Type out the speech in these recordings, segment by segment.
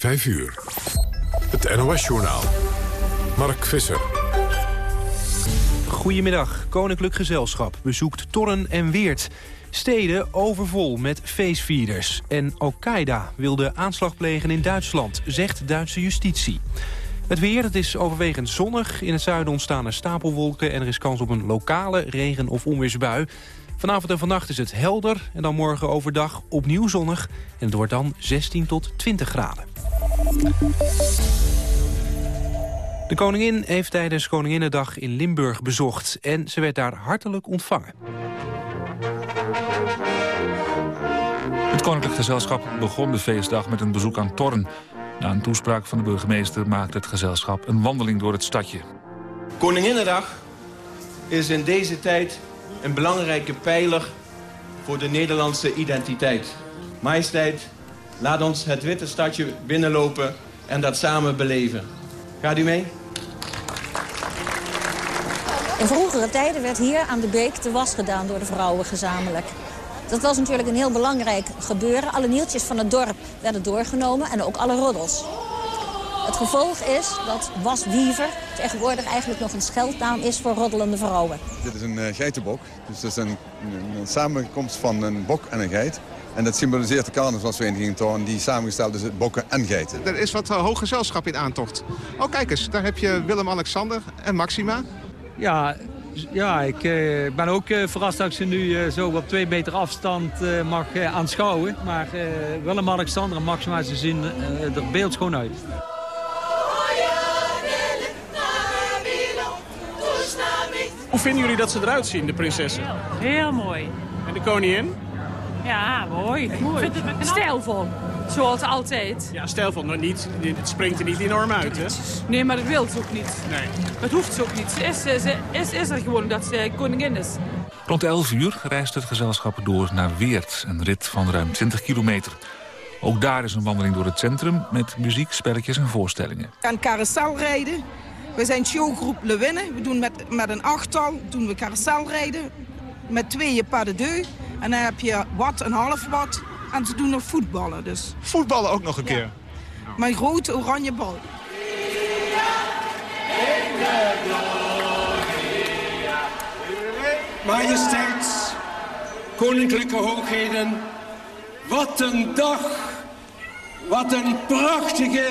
5 uur. Het NOS-journaal. Mark Visser. Goedemiddag. Koninklijk Gezelschap bezoekt Torren en Weert. Steden overvol met feestvierders. En Al-Qaeda wil de aanslag plegen in Duitsland, zegt Duitse justitie. Het weer, het is overwegend zonnig. In het zuiden ontstaan stapelwolken... en er is kans op een lokale regen- of onweersbui. Vanavond en vannacht is het helder en dan morgen overdag opnieuw zonnig. En het wordt dan 16 tot 20 graden. De koningin heeft tijdens Koninginnedag in Limburg bezocht... en ze werd daar hartelijk ontvangen. Het Koninklijk Gezelschap begon de feestdag met een bezoek aan Torren. Na een toespraak van de burgemeester maakte het gezelschap een wandeling door het stadje. Koninginnedag is in deze tijd een belangrijke pijler voor de Nederlandse identiteit. Majesteit, laat ons het witte stadje binnenlopen en dat samen beleven. Gaat u mee? In vroegere tijden werd hier aan de beek de was gedaan door de vrouwen gezamenlijk. Dat was natuurlijk een heel belangrijk gebeuren. Alle nieltjes van het dorp werden doorgenomen en ook alle roddels. Het gevolg is dat waswiever tegenwoordig eigenlijk nog een scheldnaam is voor roddelende vrouwen. Dit is een uh, geitenbok, dus dat is een, een, samenkomst van een bok en een geit. En dat symboliseert de carnavalsvereniging Toorn die samengesteld is uit bokken en geiten. Er is wat uh, hoog gezelschap in aantocht. Oh kijk eens, daar heb je Willem-Alexander en Maxima. Ja, ja, ik uh, ben ook uh, verrast dat ik ze nu uh, zo op twee meter afstand mag aanschouwen. Maar Willem-Alexander en Maxima, ze zien er beeldschoon uit. Hoe vinden jullie dat ze eruit zien, de prinsessen? Heel mooi. En de koningin? Ja, mooi. mooi. Stijlvol. Zoals altijd. Ja, stijlvol. Nog niet, het springt er niet enorm uit, hè? Nee, maar dat wil ze ook niet. Nee. Dat hoeft ze ook niet. Ze is, ze is, is er gewoon dat ze koningin is. Rond 11 uur reist het gezelschap door naar Weert. Een rit van ruim 20 kilometer. Ook daar is een wandeling door het centrum met muziek, spelletjes en voorstellingen. Aan carousel rijden. We zijn showgroep Lewinnen. We doen met, met een achttal doen we carousel rijden. Met tweeën pas de deux. En dan heb je wat, een half wat. En ze doen nog voetballen dus. Voetballen ook nog een keer? Mijn grote oranje bal. Majesteit, koninklijke hoogheden, wat een dag, wat een prachtige,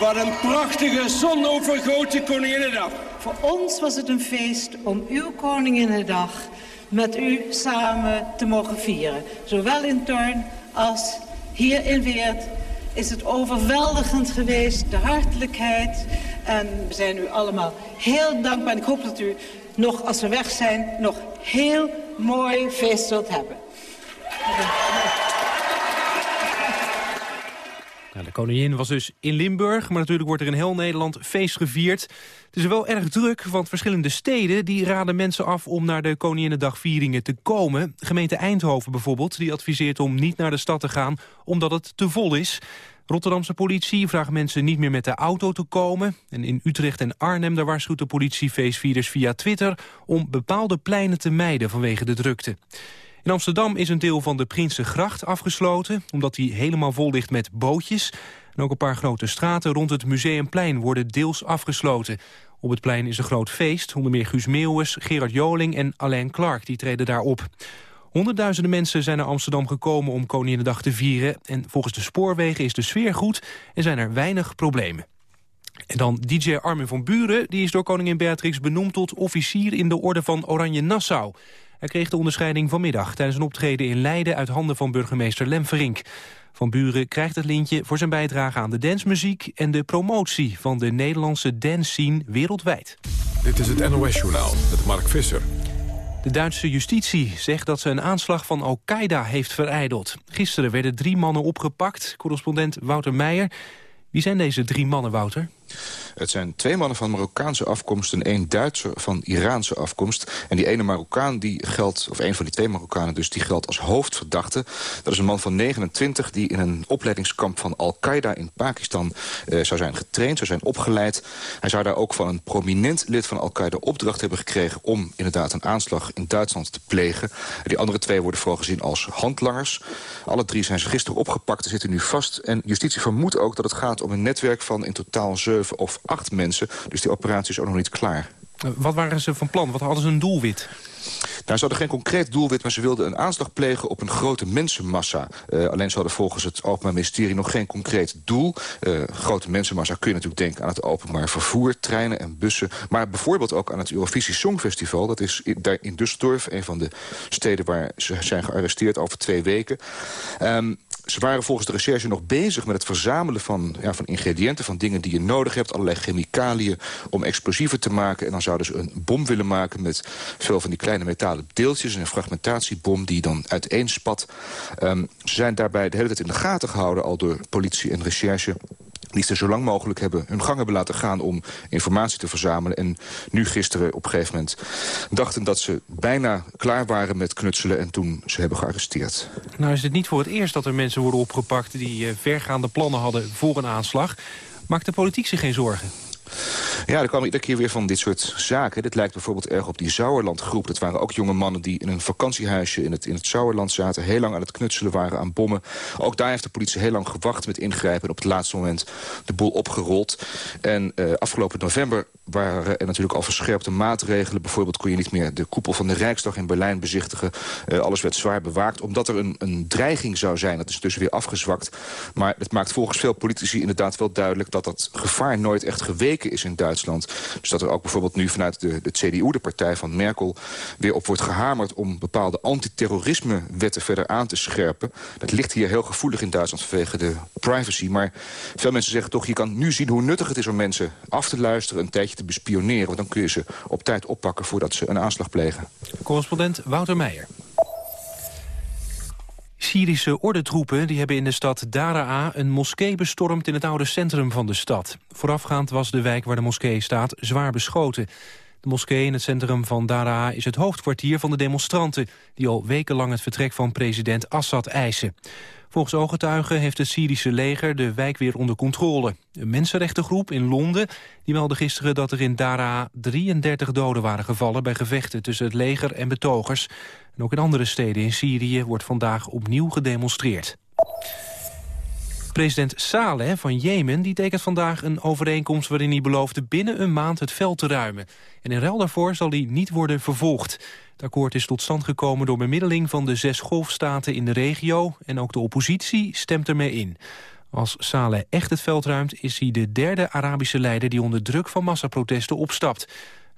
wat een prachtige zonovergoten Koninginnedag. Voor ons was het een feest om uw Koninginnedag met u samen te mogen vieren. Zowel in Torn als hier in Weert is het overweldigend geweest, de hartelijkheid. En we zijn u allemaal heel dankbaar. En ik hoop dat u nog, als we weg zijn, nog heel mooi feest zult hebben. Nou, de koningin was dus in Limburg, maar natuurlijk wordt er in heel Nederland feest gevierd. Het is wel erg druk, want verschillende steden die raden mensen af om naar de Koninginnedagvieringen te komen. Gemeente Eindhoven bijvoorbeeld, die adviseert om niet naar de stad te gaan omdat het te vol is. Rotterdamse politie vraagt mensen niet meer met de auto te komen. En in Utrecht en Arnhem daar waarschuwt de politie feestvierders via Twitter om bepaalde pleinen te mijden vanwege de drukte. In Amsterdam is een deel van de Prinsengracht afgesloten... omdat die helemaal vol ligt met bootjes. En ook een paar grote straten rond het Museumplein worden deels afgesloten. Op het plein is een groot feest. Onder meer Guus Meeuwis, Gerard Joling en Alain Clark die treden daar op. Honderdduizenden mensen zijn naar Amsterdam gekomen om Koninginnedag te vieren. En volgens de spoorwegen is de sfeer goed en zijn er weinig problemen. En dan DJ Armin van Buren, die is door koningin Beatrix benoemd tot officier in de orde van Oranje Nassau. Hij kreeg de onderscheiding vanmiddag tijdens een optreden in Leiden uit handen van burgemeester Lem Verink. Van Buren krijgt het lintje voor zijn bijdrage aan de dancemuziek en de promotie van de Nederlandse dance scene wereldwijd. Dit is het NOS Journaal met Mark Visser. De Duitse justitie zegt dat ze een aanslag van Al-Qaeda heeft vereideld. Gisteren werden drie mannen opgepakt. Correspondent Wouter Meijer. Wie zijn deze drie mannen, Wouter? Het zijn twee mannen van Marokkaanse afkomst en één Duitser van Iraanse afkomst. En die ene Marokkaan die geldt, of een van die twee Marokkanen dus, die geldt als hoofdverdachte. Dat is een man van 29 die in een opleidingskamp van Al-Qaeda in Pakistan eh, zou zijn getraind, zou zijn opgeleid. Hij zou daar ook van een prominent lid van Al-Qaeda opdracht hebben gekregen om inderdaad een aanslag in Duitsland te plegen. Die andere twee worden vooral gezien als handlangers. Alle drie zijn ze gisteren opgepakt en zitten nu vast. En justitie vermoedt ook dat het gaat om een netwerk van in totaal zeven of acht mensen. Dus die operatie is ook nog niet klaar. Wat waren ze van plan? Wat hadden ze een doelwit? Nou, ze hadden geen concreet doelwit, maar ze wilden een aanslag plegen op een grote mensenmassa. Uh, alleen ze hadden volgens het Openbaar Ministerie nog geen concreet doel. Uh, grote mensenmassa kun je natuurlijk denken aan het openbaar vervoer, treinen en bussen. Maar bijvoorbeeld ook aan het Eurovisie Songfestival. Dat is in, daar in Düsseldorf, een van de steden waar ze zijn gearresteerd over twee weken. Um, ze waren volgens de recherche nog bezig met het verzamelen van, ja, van ingrediënten... van dingen die je nodig hebt, allerlei chemicaliën om explosieven te maken. En dan zouden ze een bom willen maken met veel van die kleine metalen deeltjes... een fragmentatiebom die dan uiteenspat. Um, ze zijn daarbij de hele tijd in de gaten gehouden... al door politie en recherche die ze zo lang mogelijk hebben, hun gang hebben laten gaan om informatie te verzamelen. En nu gisteren op een gegeven moment dachten dat ze bijna klaar waren met knutselen en toen ze hebben gearresteerd. Nou is het niet voor het eerst dat er mensen worden opgepakt die uh, vergaande plannen hadden voor een aanslag. Maakt de politiek zich geen zorgen? Ja, er kwamen iedere keer weer van dit soort zaken. Dit lijkt bijvoorbeeld erg op die Sauerland-groep. Dat waren ook jonge mannen die in een vakantiehuisje in het, in het Sauerland zaten. Heel lang aan het knutselen waren aan bommen. Ook daar heeft de politie heel lang gewacht met ingrijpen. En op het laatste moment de boel opgerold. En uh, afgelopen november waren er natuurlijk al verscherpte maatregelen. Bijvoorbeeld kon je niet meer de koepel van de Rijksdag in Berlijn bezichtigen. Uh, alles werd zwaar bewaakt, omdat er een, een dreiging zou zijn. Dat is dus weer afgezwakt. Maar het maakt volgens veel politici inderdaad wel duidelijk... dat dat gevaar nooit echt geweken is in Duitsland. Dus dat er ook bijvoorbeeld nu vanuit de, de CDU, de partij van Merkel... weer op wordt gehamerd om bepaalde antiterrorisme-wetten verder aan te scherpen. Dat ligt hier heel gevoelig in Duitsland vanwege de privacy. Maar veel mensen zeggen toch, je kan nu zien hoe nuttig het is om mensen af te luisteren... een tijdje te bespioneren. Want dan kun je ze op tijd oppakken voordat ze een aanslag plegen. Correspondent Wouter Meijer. Syrische ordentroepen die hebben in de stad Daraa een moskee bestormd in het oude centrum van de stad. Voorafgaand was de wijk waar de moskee staat zwaar beschoten. De moskee in het centrum van Daraa is het hoofdkwartier van de demonstranten... die al wekenlang het vertrek van president Assad eisen. Volgens ooggetuigen heeft het Syrische leger de wijk weer onder controle. Een mensenrechtengroep in Londen die meldde gisteren dat er in Daraa 33 doden waren gevallen... bij gevechten tussen het leger en betogers. Ook in andere steden in Syrië wordt vandaag opnieuw gedemonstreerd. President Saleh van Jemen die tekent vandaag een overeenkomst... waarin hij beloofde binnen een maand het veld te ruimen. En in ruil daarvoor zal hij niet worden vervolgd. Het akkoord is tot stand gekomen door bemiddeling van de zes golfstaten in de regio... en ook de oppositie stemt ermee in. Als Saleh echt het veld ruimt, is hij de derde Arabische leider... die onder druk van massaprotesten opstapt.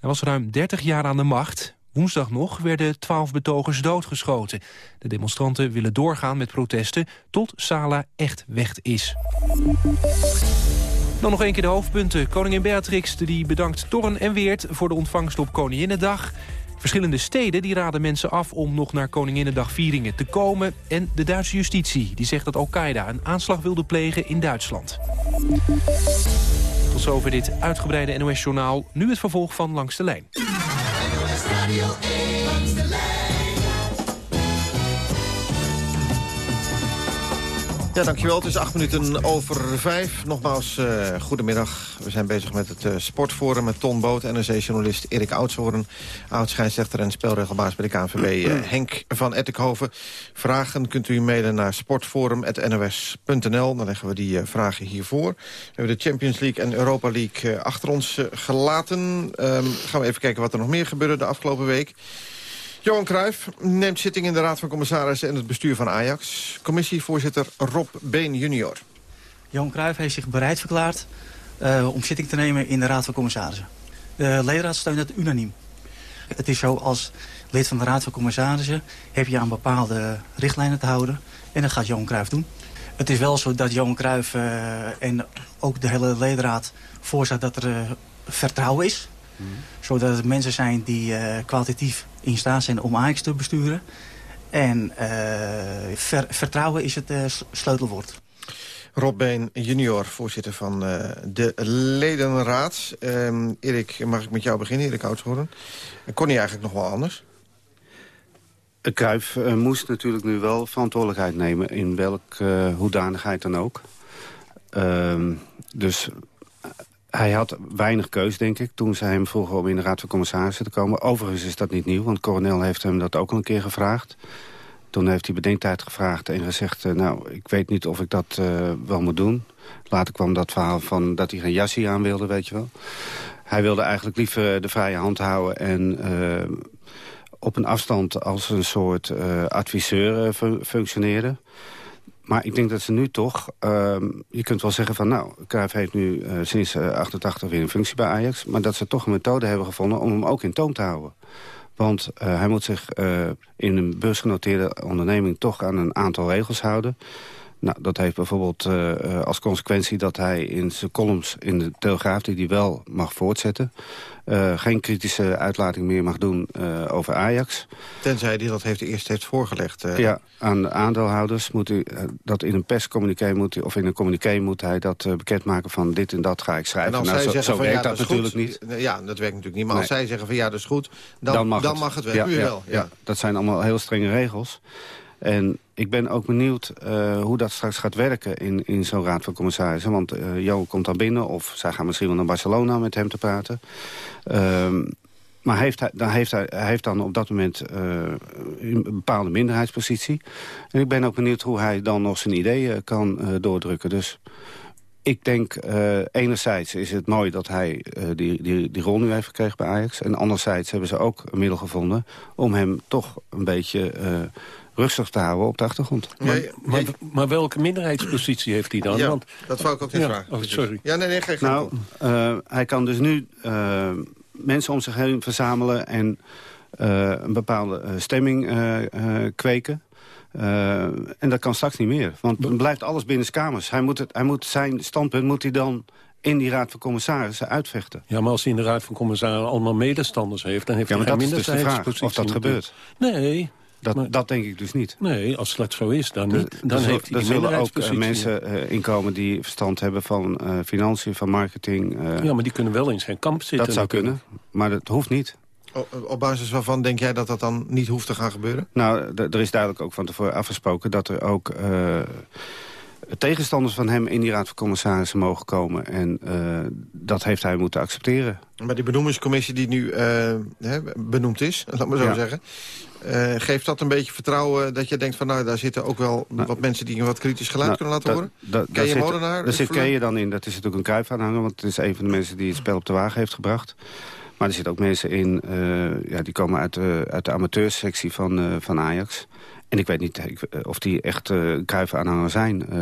Hij was ruim 30 jaar aan de macht. Woensdag nog werden twaalf betogers doodgeschoten. De demonstranten willen doorgaan met protesten tot Saleh echt weg is. Dan nog één keer de hoofdpunten. Koningin Beatrix die bedankt Torren en Weert voor de ontvangst op Koninginnedag. Verschillende steden die raden mensen af om nog naar Koninginnedagvieringen te komen. En de Duitse justitie die zegt dat Al-Qaeda een aanslag wilde plegen in Duitsland. Tot zover dit uitgebreide NOS-journaal. Nu het vervolg van Langs de Lijn. Radio 8. Ja, dankjewel. Het is acht minuten over vijf. Nogmaals, uh, goedemiddag. We zijn bezig met het uh, sportforum met Ton Boot... NRC-journalist Erik Oudshoorn... oud-scheidsrechter en spelregelbaas bij de KNVB uh, Henk van Ettikhoven. Vragen kunt u mailen naar sportforum.nos.nl. Dan leggen we die vragen hiervoor. We hebben de Champions League en Europa League achter ons gelaten. Um, gaan we even kijken wat er nog meer gebeurde de afgelopen week. Johan Cruijff neemt zitting in de Raad van Commissarissen en het bestuur van Ajax. Commissievoorzitter Rob Been junior. Johan Cruijff heeft zich bereid verklaard uh, om zitting te nemen in de Raad van Commissarissen. De ledenraad steunt het unaniem. Het is zo, als lid van de Raad van Commissarissen heb je aan bepaalde richtlijnen te houden. En dat gaat Johan Cruijff doen. Het is wel zo dat Johan Cruijff uh, en ook de hele ledenraad voorzet dat er uh, vertrouwen is. Mm. Zodat het mensen zijn die kwalitatief in staat zijn om Ajax te besturen. En uh, ver, vertrouwen is het uh, sleutelwoord. Rob Been junior, voorzitter van uh, de ledenraad. Uh, Erik, mag ik met jou beginnen, Erik Oudshoorn? Kon hij eigenlijk nog wel anders? Uh, moest natuurlijk nu wel verantwoordelijkheid nemen... in welke hoedanigheid dan ook. Ehm, dus hij had weinig keus, denk ik, toen ze hem vroegen om in de Raad van Commissarissen te komen. Overigens is dat niet nieuw, want Coronel heeft hem dat ook al een keer gevraagd. Toen heeft hij bedenktijd gevraagd en gezegd... Uh, nou, ik weet niet of ik dat uh, wel moet doen. Later kwam dat verhaal van dat hij geen jasje aan wilde, weet je wel. Hij wilde eigenlijk liever de vrije hand houden... en uh, op een afstand als een soort adviseur functioneren. Maar ik denk dat ze nu toch... Uh, je kunt wel zeggen van... nou, Cruijff heeft nu uh, sinds 88 weer een functie bij Ajax... maar dat ze toch een methode hebben gevonden om hem ook in toom te houden. Want uh, hij moet zich in een beursgenoteerde onderneming toch aan een aantal regels houden. Nou, dat heeft bijvoorbeeld uh, als consequentie dat hij in zijn columns in de Telegraaf... die hij wel mag voortzetten... Uh, geen kritische uitlating meer mag doen uh, over Ajax. Tenzij hij dat heeft, eerst heeft voorgelegd. Ja, aan de aandeelhouders moet hij dat in een perscommuniqué moet hij, of in een communiqué moet hij dat bekendmaken van dit en dat ga ik schrijven. En als nou, zij zo, zeggen zo van, werkt ja, dat, dat natuurlijk goed, niet. Ja, dat werkt natuurlijk niet. Maar als zij zeggen van ja, dat is goed, dan, dan mag dan het. mag het wel. Ja, U ja, wel. Ja. ja. dat zijn allemaal heel strenge regels. En ik ben ook benieuwd uh, hoe dat straks gaat werken in, in zo'n raad van commissarissen. Want uh, Jo komt dan binnen of zij gaan misschien wel naar Barcelona met hem te praten. Um, maar heeft hij, dan heeft hij, heeft dan op dat moment uh, een bepaalde minderheidspositie. En ik ben ook benieuwd hoe hij dan nog zijn ideeën kan doordrukken. Dus ik denk, enerzijds is het mooi dat hij die, die, die rol nu heeft gekregen bij Ajax. En anderzijds hebben ze ook een middel gevonden om hem toch een beetje rustig te houden op de achtergrond. Maar, maar, maar, welke minderheidspositie heeft hij dan? Ja, Want, dat wou ik ook niet ja, vragen. Oh, sorry. Ja, nee, nee, geen Nou, uh, hij kan dus nu uh, mensen om zich heen verzamelen... en uh, een bepaalde stemming kweken. Uh, en dat kan straks niet meer. Want dan blijft alles binnen kamers. Hij moet, het, hij moet zijn standpunt moet hij dan in die raad van commissarissen uitvechten. Ja, maar als hij in de raad van commissarissen allemaal medestanders heeft... dan heeft ja, maar hij dat geen is dus de vraag of dat gebeurt. Nee. Dat, maar, dat denk ik dus niet. Nee, als dat zo is, dan niet. Dan er, heeft hij er die zullen ook uh, minderheidspositie. mensen uh, inkomen die verstand hebben van uh, financiën, van marketing. ja, maar die kunnen wel in zijn kamp zitten. Dat zou kunnen, maar dat hoeft niet. Op, op basis waarvan denk jij dat dat dan niet hoeft te gaan gebeuren? Nou, er is duidelijk ook van tevoren afgesproken dat er ook uh, tegenstanders van hem in die raad van commissarissen mogen komen. En uh, dat heeft hij moeten accepteren. Maar die benoemingscommissie die nu uh, hè, benoemd is, laat maar zo Ja. zeggen... Uh, geeft dat een beetje vertrouwen dat je denkt van... nou, daar zitten ook wel wat mensen die een wat kritisch geluid Nou, kunnen laten horen? Ken je zit- Molenaar? Daar zit Verloren? Keeën dan in. Dat is natuurlijk een kruifaanhanger, want het is een van de mensen die het spel op de wagen heeft gebracht. Maar er zitten ook mensen in, eh, ja, die komen uit, de uit de amateursectie van, eh, van Ajax. En ik weet niet ik, eh, of die echt uh, kruifaanhanger zijn. Eh,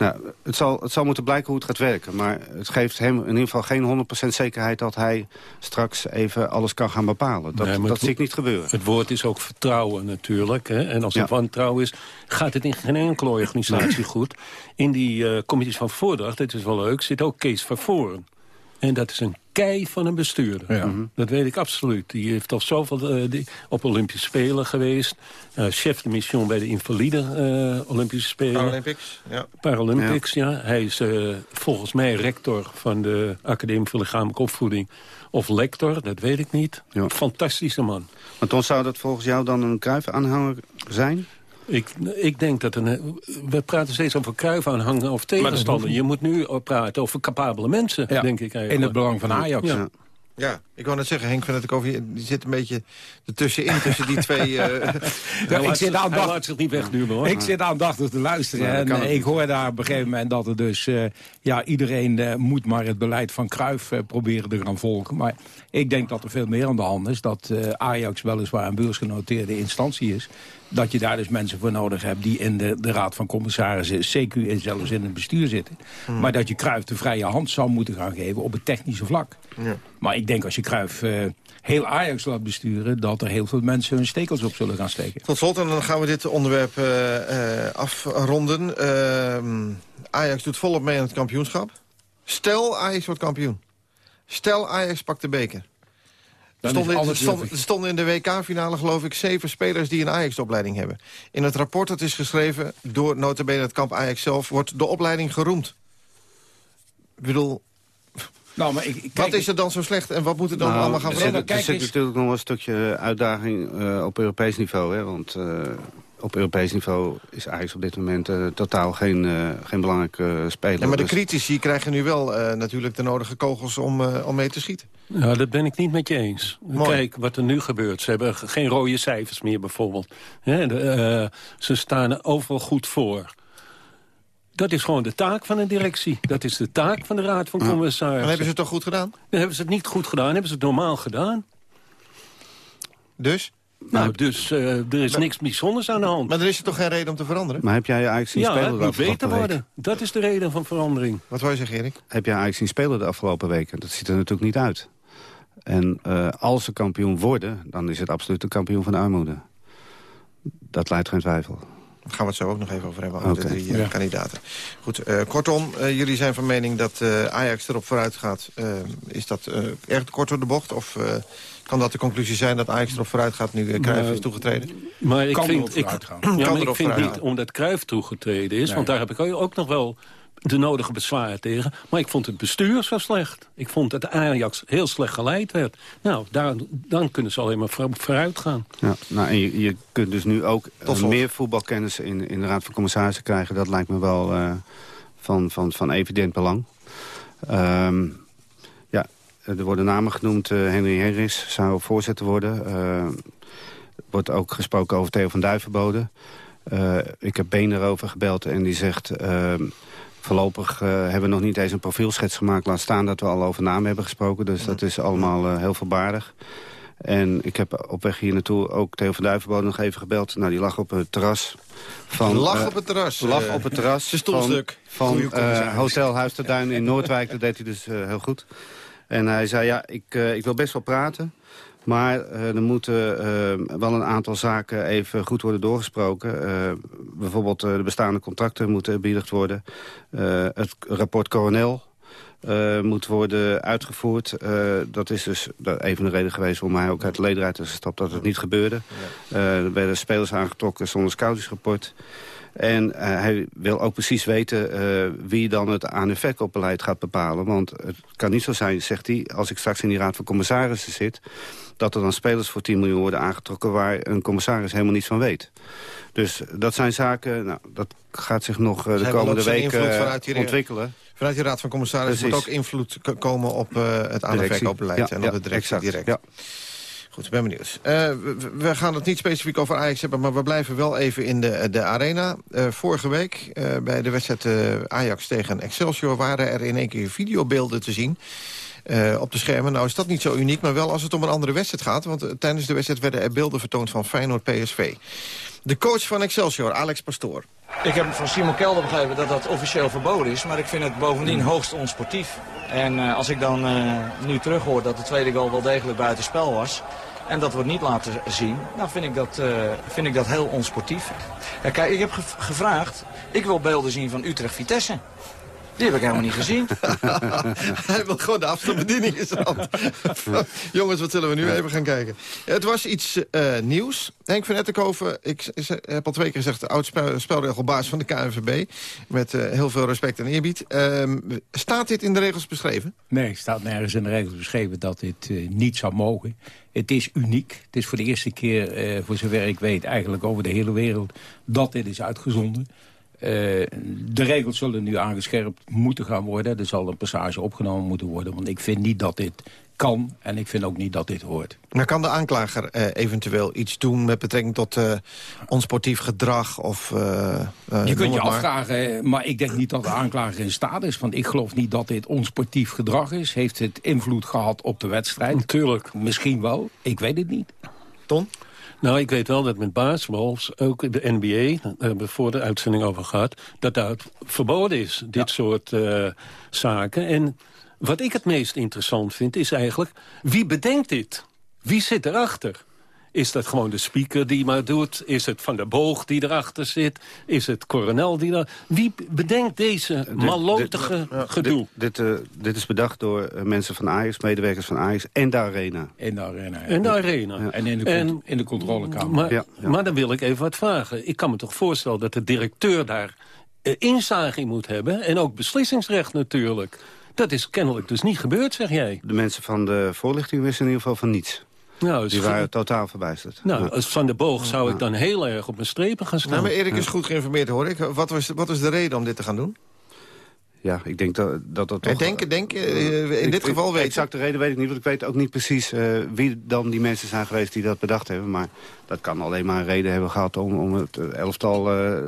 nou, het, zal, het zal moeten blijken hoe het gaat werken. Maar het geeft hem in ieder geval geen 100% zekerheid... dat hij straks even alles kan gaan bepalen. Dat, Nee, dat het zie ik niet gebeuren. Het woord is ook vertrouwen natuurlijk. Hè? En als Ja. wantrouwen is, gaat het in geen enkele organisatie goed. In die uh, commissies van voordracht, dit is wel leuk, zit ook Kees van Voren. En dat is een kei van een bestuurder. Ja. Mhm. Dat weet ik absoluut. Die heeft al zoveel uh, die, op Olympische Spelen geweest. Uh, chef de mission bij de invalide uh, Olympische Spelen. Paralympics, ja. Paralympics, ja. Hij is uh, volgens mij rector van de Academie voor Lichamelijke Opvoeding. Of lector, dat weet ik niet. Ja. Fantastische man. Maar dan zou dat volgens jou dan een kruifaanhanger zijn? Ik, ik denk dat een... We praten steeds over kruifaanhanger of tegenstander. Je moet nu praten over capabele mensen, Ja, denk ik eigenlijk. in het belang van Ajax. Ja. Ja, ik wou net zeggen, Henk van het over die zit een beetje ertussenin tussen die twee... uh, Ja, ik zit aandachtig- hij laat zich niet wegduwen, hoor. Ik zit aandachtig te luisteren. Ja, en eh, ik niet. hoor daar op een gegeven moment dat er dus... eh, ja, iedereen eh, moet maar het beleid van eh, proberen te gaan volgen. Maar ik denk dat er veel meer aan de hand is. Dat eh, Ajax weliswaar een beursgenoteerde instantie is. Dat je daar dus mensen voor nodig hebt die in de, de raad van commissarissen... CQ en zelfs in het bestuur zitten. Hmm. Maar dat je Cruijff de vrije hand zou moeten gaan geven op het technische vlak. Ja. Maar ik denk als je Cruijff eh, heel Ajax laat besturen... dat er heel veel mensen hun stekels op zullen gaan steken. Tot slot, en dan gaan we dit onderwerp eh, eh, afronden. Ehm, Ajax doet volop mee aan het kampioenschap. Stel, Ajax wordt kampioen. Stel, Ajax pakt de beker. Dan stonden, is er alles stonden, er stonden in de WK-finale geloof ik zeven spelers die een Ajax-opleiding hebben. In het rapport dat is geschreven door notabene het kamp Ajax zelf... wordt de opleiding geroemd. Ik bedoel, Nou, maar ik, wat is er dan zo slecht en wat moet er dan Nou, allemaal gaan er veranderen? zit, er zit natuurlijk nog wel een stukje uitdaging eh, op Europees niveau. Hè? Want eh, op Europees niveau is Ajax op dit moment eh, totaal geen, eh, geen belangrijke speler. Ja, maar de Dus- critici krijgen nu wel eh, natuurlijk de nodige kogels om, eh, om mee te schieten. Nou, dat ben ik niet met je eens. Mooi. Kijk wat er nu gebeurt. Ze hebben geen rode cijfers meer bijvoorbeeld. Hè, de, eh, ze staan er overal goed voor. Dat is gewoon de taak van een directie. Dat is de taak van de Raad van Commissarissen. En hebben ze het toch goed gedaan? Dan hebben ze het niet goed gedaan. Hebben ze het normaal gedaan. Dus? Nou, dus eh, er is niks bijzonders aan de hand. Maar er is er toch geen reden om te veranderen? Maar heb jij Ajax zien Ja, spelen het de moet afgelopen beter week? worden. Dat is de reden van verandering. Wat wou je zeggen, Erik? Heb jij Ajax zien spelen de afgelopen weken? Dat ziet er natuurlijk niet uit. En eh, als ze kampioen worden, dan is het absoluut de kampioen van de armoede. Dat leidt geen twijfel. Daar gaan we het zo ook nog even over hebben, over de drie eh, Ja. kandidaten. Goed, eh, kortom, eh, jullie zijn van mening dat eh, Ajax erop vooruit gaat. Is dat eh echt kort door de bocht? Of eh, kan dat de conclusie zijn dat Ajax erop vooruit gaat nu uh, Cruijff is toegetreden? Maar ik Kan erop vind, ik, vooruit gaan. ja, Kan maar ik vind niet omdat Cruijff toegetreden is... Nee. want daar heb ik ook nog wel de nodige bezwaren tegen. Maar ik vond het bestuur zo slecht. Ik vond dat Ajax heel slecht geleid werd. Nou, daar, dan kunnen ze alleen maar voor- vooruit gaan. Ja, nou, en je, je kunt dus nu ook eh, meer voetbalkennis in, in de Raad van Commissarissen krijgen. Dat lijkt me wel eh, van, van, van evident belang. Ehm, er worden namen genoemd. eh, Henry Henris zou voorzitter worden. Eh, er wordt ook gesproken over Theo van Duivenbode. Eh ik heb Been erover gebeld en die zegt... ehm, Voorlopig eh, hebben we nog niet eens een profielschets gemaakt. Laat staan dat we al over namen hebben gesproken. Dus dat is allemaal eh, heel voorbaardig. En ik heb op weg hier naartoe ook Theo van Duivenbode nog even gebeld. Nou, die lag op het terras. Van, Lag eh, op het terras. Lag eh, op het terras stoelstuk. van, Goeie van eh, Hotel Huis ter Duin in Noordwijk. Dat deed hij dus eh, heel goed. En hij zei, ja, ik, eh, ik wil best wel praten. Maar eh, er moeten eh, wel een aantal zaken even goed worden doorgesproken. Bijvoorbeeld de bestaande contracten moeten eerbiedigd worden. Het rapport Coronel moet worden uitgevoerd. Dat is dus een van de redenen geweest waarom hij ook uit de ledenraad is gestapt dat het niet gebeurde. Er werden spelers aangetrokken zonder scoutingsrapport. En eh, hij wil ook precies weten eh, wie dan het aan- en verkoopbeleid gaat bepalen. Want het kan niet zo zijn, zegt hij, als ik straks in die raad van commissarissen zit... dat er dan spelers voor 10 miljoen worden aangetrokken... waar een commissaris helemaal niets van weet. Dus dat zijn zaken, nou, dat gaat zich nog eh, de Zij komende weken ontwikkelen. Vanuit die Raad van Commissarissen moet ook invloed komen op het aan- en verkoopbeleid. Ja, en ja, op de directie exact, direct. ja. Goed, ik ben benieuwd. Eh, we, gaan het niet specifiek over Ajax hebben... maar we blijven wel even in de, de arena. Eh, vorige week eh, bij de wedstrijd eh, Ajax tegen Excelsior... waren er in één keer videobeelden te zien... eh, op de schermen. Nou is dat niet zo uniek, maar wel als het om een andere wedstrijd gaat. Want eh, tijdens de wedstrijd werden er beelden vertoond van Feyenoord-PSV. De coach van Excelsior, Alex Pastoor. Ik heb van Simon Kelder begrepen dat dat officieel verboden is. Maar ik vind het bovendien hoogst onsportief. En eh, als ik dan eh, nu terughoor dat de tweede goal wel degelijk buitenspel was... en dat wordt niet laten zien, dan vind ik dat, eh, vind ik dat heel onsportief. Kijk, ik heb ge- gevraagd, ik wil beelden zien van Utrecht-Vitesse. Die heb ik helemaal niet gezien. Hij wil gewoon de afstandsbediening in zijn hand. Jongens, wat zullen we nu even gaan kijken? Het was iets eh, nieuws. Henk van Ettenkoven, ik heb al twee keer gezegd... oud spel, spelregelbaas van de KNVB. Met eh, heel veel respect en eerbied. Ehm, staat dit in de regels beschreven? Nee, staat nergens in de regels beschreven dat dit eh, niet zou mogen. Het is uniek. Het is voor de eerste keer, eh, voor zover ik weet, eigenlijk over de hele wereld... dat dit is uitgezonden. Eh, de regels zullen nu aangescherpt moeten gaan worden. Er zal een passage opgenomen moeten worden. Want ik vind niet dat dit kan en ik vind ook niet dat dit hoort. Maar kan de aanklager eh, eventueel iets doen met betrekking tot eh, onsportief gedrag? Of, eh, eh, Je kunt je afvragen, maar ik denk niet dat de aanklager in staat is. Want ik geloof niet dat dit onsportief gedrag is. Heeft het invloed gehad op de wedstrijd? Natuurlijk. Misschien wel, ik weet het niet. Ton? Nou, ik weet wel dat met basketbal, ook de NBA, daar hebben we voor de uitzending over gehad, dat daar verboden is, dit soort eh, zaken. En wat ik het meest interessant vind, is eigenlijk, wie bedenkt dit? Wie zit erachter? Is dat gewoon de speaker die maar doet? Is het Van der Boog die erachter zit? Is het Coronel die daar... Wie bedenkt deze mallotige gedoe? Dit, dit, eh, dit is bedacht door eh, mensen van Ajax, medewerkers van Ajax en de Arena. In de arena. ja. En de arena. En in de, con- in de controlekamer. Maar, Ja, ja. maar dan wil ik even wat vragen. Ik kan me toch voorstellen dat de directeur daar eh, inzage in moet hebben... en ook beslissingsrecht natuurlijk. Dat is kennelijk dus niet gebeurd, zeg jij. De mensen van de voorlichting wisten in ieder geval van niets. Nou, Die waren totaal verbijsterd. Nou, als Van der Boog zou ik dan heel erg op mijn strepen gaan staan. Nou, maar Erik is goed geïnformeerd, hoor ik. Wat was, wat was de reden om dit te gaan doen? Ja, ik denk dat dat, dat Eh, toch... denken, denken, eh, in Ik- dit geval ik- weten. Exact de reden weet ik niet, want ik weet ook niet precies eh, wie dan die mensen zijn geweest die dat bedacht hebben. Maar dat kan alleen maar een reden hebben gehad om, om het eh, elftal eh, eh,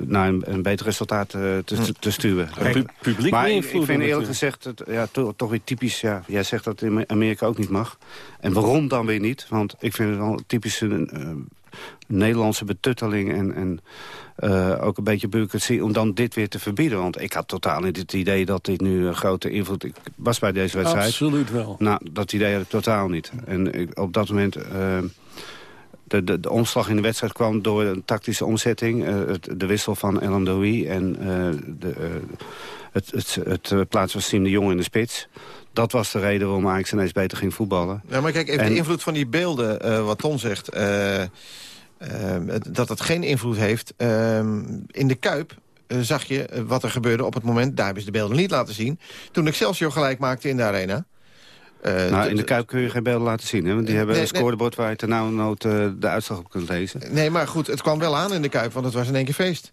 naar een, een beter resultaat eh, te, te sturen. Pu- publiek maar ik, vind eerlijk gezegd, het, ja, toch, toch weer typisch, ja, jij zegt dat in Amerika ook niet mag. En waarom dan weer niet? Want ik vind het wel typisch een eh, Nederlandse betutteling en... en eh, ook een beetje bureaucratie om dan dit weer te verbieden. Want ik had totaal niet het idee dat dit nu een grote invloed... Ik was bij deze wedstrijd. Absoluut wel. Nou, dat idee had ik totaal niet. En ik, op dat moment... eh, de, de, de omslag in de wedstrijd kwam door een tactische omzetting. eh, het, de wissel van El Doui en eh, de, eh, het, het, het, eh, plaatsen van Siem de Jong in de spits. Dat was de reden waarom Ajax ineens beter ging voetballen. Ja, maar kijk, even En- de invloed van die beelden, wat Ton zegt... dat het geen invloed heeft. Eh, in de Kuip zag je wat er gebeurde op het moment... daar hebben ze de beelden niet laten zien... toen Excelsior gelijk maakte in de arena. Eh, nou, in de Kuip kun je geen beelden laten zien. Hè? Want die hebben Nee, een scorebord waar je nood uh, de uitslag op kunt lezen. Nee, maar goed, het kwam wel aan in de Kuip, want het was in één keer feest.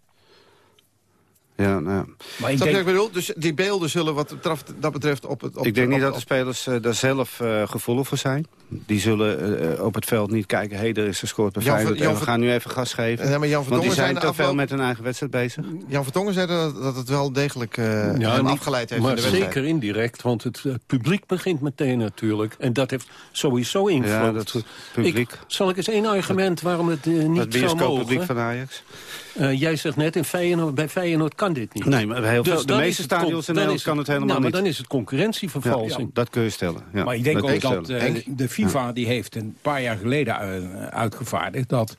Ja, nou, ja. Maar ik denk, bedoel? Dus die beelden zullen wat betreft, dat betreft op het... Op ik denk op- niet dat op- de spelers eh, daar zelf eh, gevoelig voor zijn. Die zullen eh, op het veld niet kijken... hé, er is gescoord bij Jan Feyenoord van- Jan en we gaan nu even gas geven. Nee, maar Jan Want die zijn na te veel afloop- met hun eigen wedstrijd bezig. Jan Vertongen zei dat, dat het wel degelijk eh hem niet- afgeleid heeft maar in de wedstrijd. zeker indirect, want het publiek begint meteen natuurlijk. En dat heeft sowieso invloed. Ja, dat publiek. Ik, zal ik eens één argument waarom het niet Het zou bioscooppubliek mogen? van Ajax. Eh, jij zegt net, in Feyenoord, bij Feyenoord kan dit niet. Nee, maar bij heel veel- Dus de meeste stadions in Nederland kan het helemaal nou, niet. maar dan is het concurrentievervalsing. Ja, dat kun je stellen. Ja, maar ik denk ook dat eh, de FIFA die heeft een paar jaar geleden eh, uitgevaardigd... dat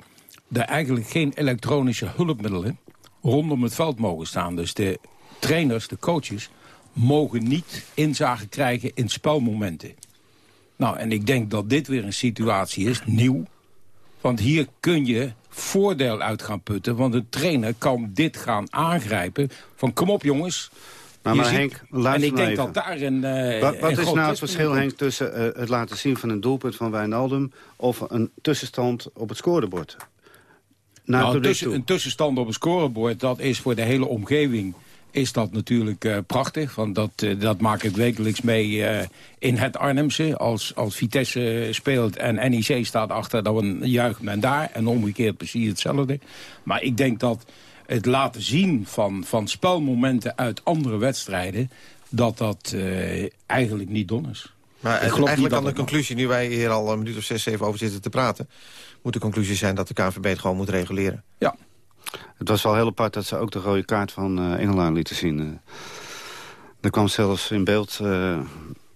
er eigenlijk geen elektronische hulpmiddelen rondom het veld mogen staan. Dus de trainers, de coaches, mogen niet inzage krijgen in spelmomenten. Nou, en ik denk dat dit weer een situatie is, nieuw. Want hier kun je voordeel uit gaan putten. Want een trainer kan dit gaan aangrijpen. Van kom op jongens. Maar, maar ziet- Henk, en ik nou denk dat daar een eh, Wat, wat een is nou het verschil. Henk, tussen eh, het laten zien van een doelpunt van Wijnaldum... of een tussenstand op het scorebord? Nou, het tussen, een tussenstand op een scorebord, dat is voor de hele omgeving is dat natuurlijk eh, prachtig. Want dat, eh, dat maak ik wekelijks mee eh, in het Arnhemse. Als, als Vitesse speelt en NEC staat achter, dan juicht men daar. En omgekeerd precies hetzelfde. Maar ik denk dat het laten zien van, van spelmomenten uit andere wedstrijden... dat dat eigenlijk niet dom is. Maar Ik eigenlijk dat kan de conclusie, nu wij hier al een minuut of zes, zeven over zitten te praten... moet de conclusie zijn dat de KNVB het gewoon moet reguleren. Ja. Het was wel heel apart dat ze ook de rode kaart van eh Engeland lieten zien. eh. er kwam zelfs in beeld eh,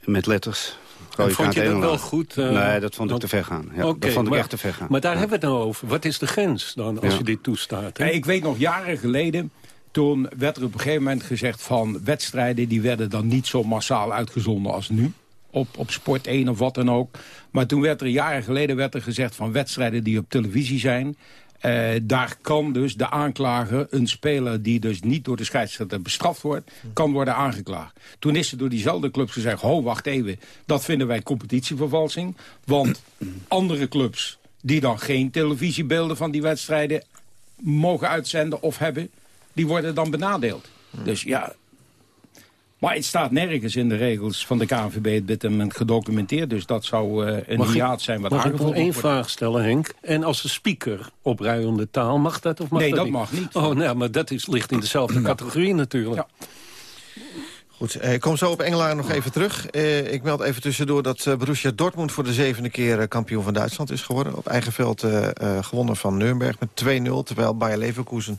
met letters... Rode vond kaart je dat wel goed? nee, dat vond ik te ver gaan. Ja, dat vond ik maar- echt te ver gaan. Maar daar Ja. hebben we het nou over. Wat is de grens dan, als Ja. je dit toestaat? hè? Ik weet nog jaren geleden, toen werd er op een gegeven moment gezegd van wedstrijden... die werden dan niet zo massaal uitgezonden als nu. Op, op Sport 1 of wat dan ook. Maar toen werd er jaren geleden werd er gezegd van wedstrijden die op televisie zijn... eh, daar kan dus de aanklager, een speler die dus niet door de scheidsrechter bestraft wordt... kan worden aangeklaagd. Toen is er door diezelfde clubs gezegd, ho, wacht even... dat vinden wij competitievervalsing. Want andere clubs die dan geen televisiebeelden van die wedstrijden mogen uitzenden of hebben, die worden dan benadeeld. Dus ja, maar het staat nergens in de regels van de KNVB op dit moment gedocumenteerd. Dus dat zou eh, een hiaat zijn wat Mag ik nog één vraag stellen, Henk? En als de speaker opruiende taal, mag dat of mag Nee, dat dat niet? mag niet. Oh, nou, maar dat is, ligt in dezelfde categorie natuurlijk. Goed, Eh, ik kom zo op Engelaar nog even terug. Eh, ik meld even tussendoor dat uh, Borussia Dortmund voor de zevende keer kampioen van Duitsland is geworden. Op eigen veld gewonnen van Nürnberg met 2-0. Terwijl Bayer Leverkusen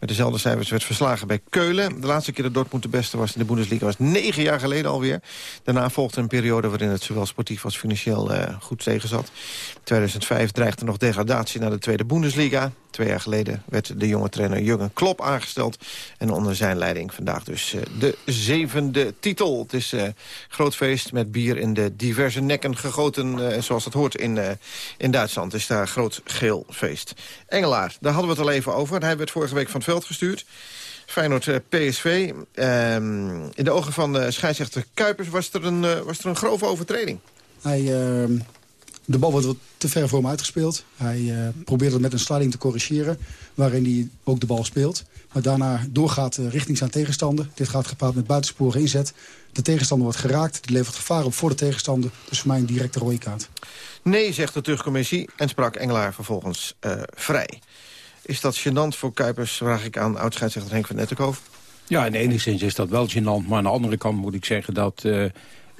met dezelfde cijfers werd verslagen bij Keulen. De laatste keer dat Dortmund de beste was in de Bundesliga was negen jaar geleden alweer. Daarna volgde een periode waarin het zowel sportief als financieel goed tegen zat. 2005 dreigde nog degradatie naar de tweede Bundesliga. Twee jaar geleden werd de jonge trainer Jurgen Klopp aangesteld. En onder zijn leiding vandaag dus de zevende titel. Het is uh, groot feest met bier in de diverse nekken gegoten... Uh, zoals dat hoort in, in Duitsland. Het is daar groot geel feest. Engelaar, daar hadden we het al even over. Hij werd vorige week van het veld gestuurd. Feyenoord PSV. Ehm, in de ogen van scheidsrechter Kuipers was er een, was er een grove overtreding. Hij ehm, de bal wordt wat te ver voor hem uitgespeeld. Hij uh, probeert het met een sliding te corrigeren, waarin hij ook de bal speelt. Maar daarna doorgaat uh, richting zijn tegenstander. Dit gaat gepaard met buitensporen inzet. De tegenstander wordt geraakt, die levert gevaar op voor de tegenstander. Dus voor mij een directe rode kaart. Nee, zegt de terugcommissie en sprak Engelaar vervolgens uh, vrij. Is dat gênant voor Kuipers, vraag ik aan oud-scheidsrechter Henk van Netterkoven? Ja, in ene zin is dat wel gênant. Maar aan de andere kant moet ik zeggen dat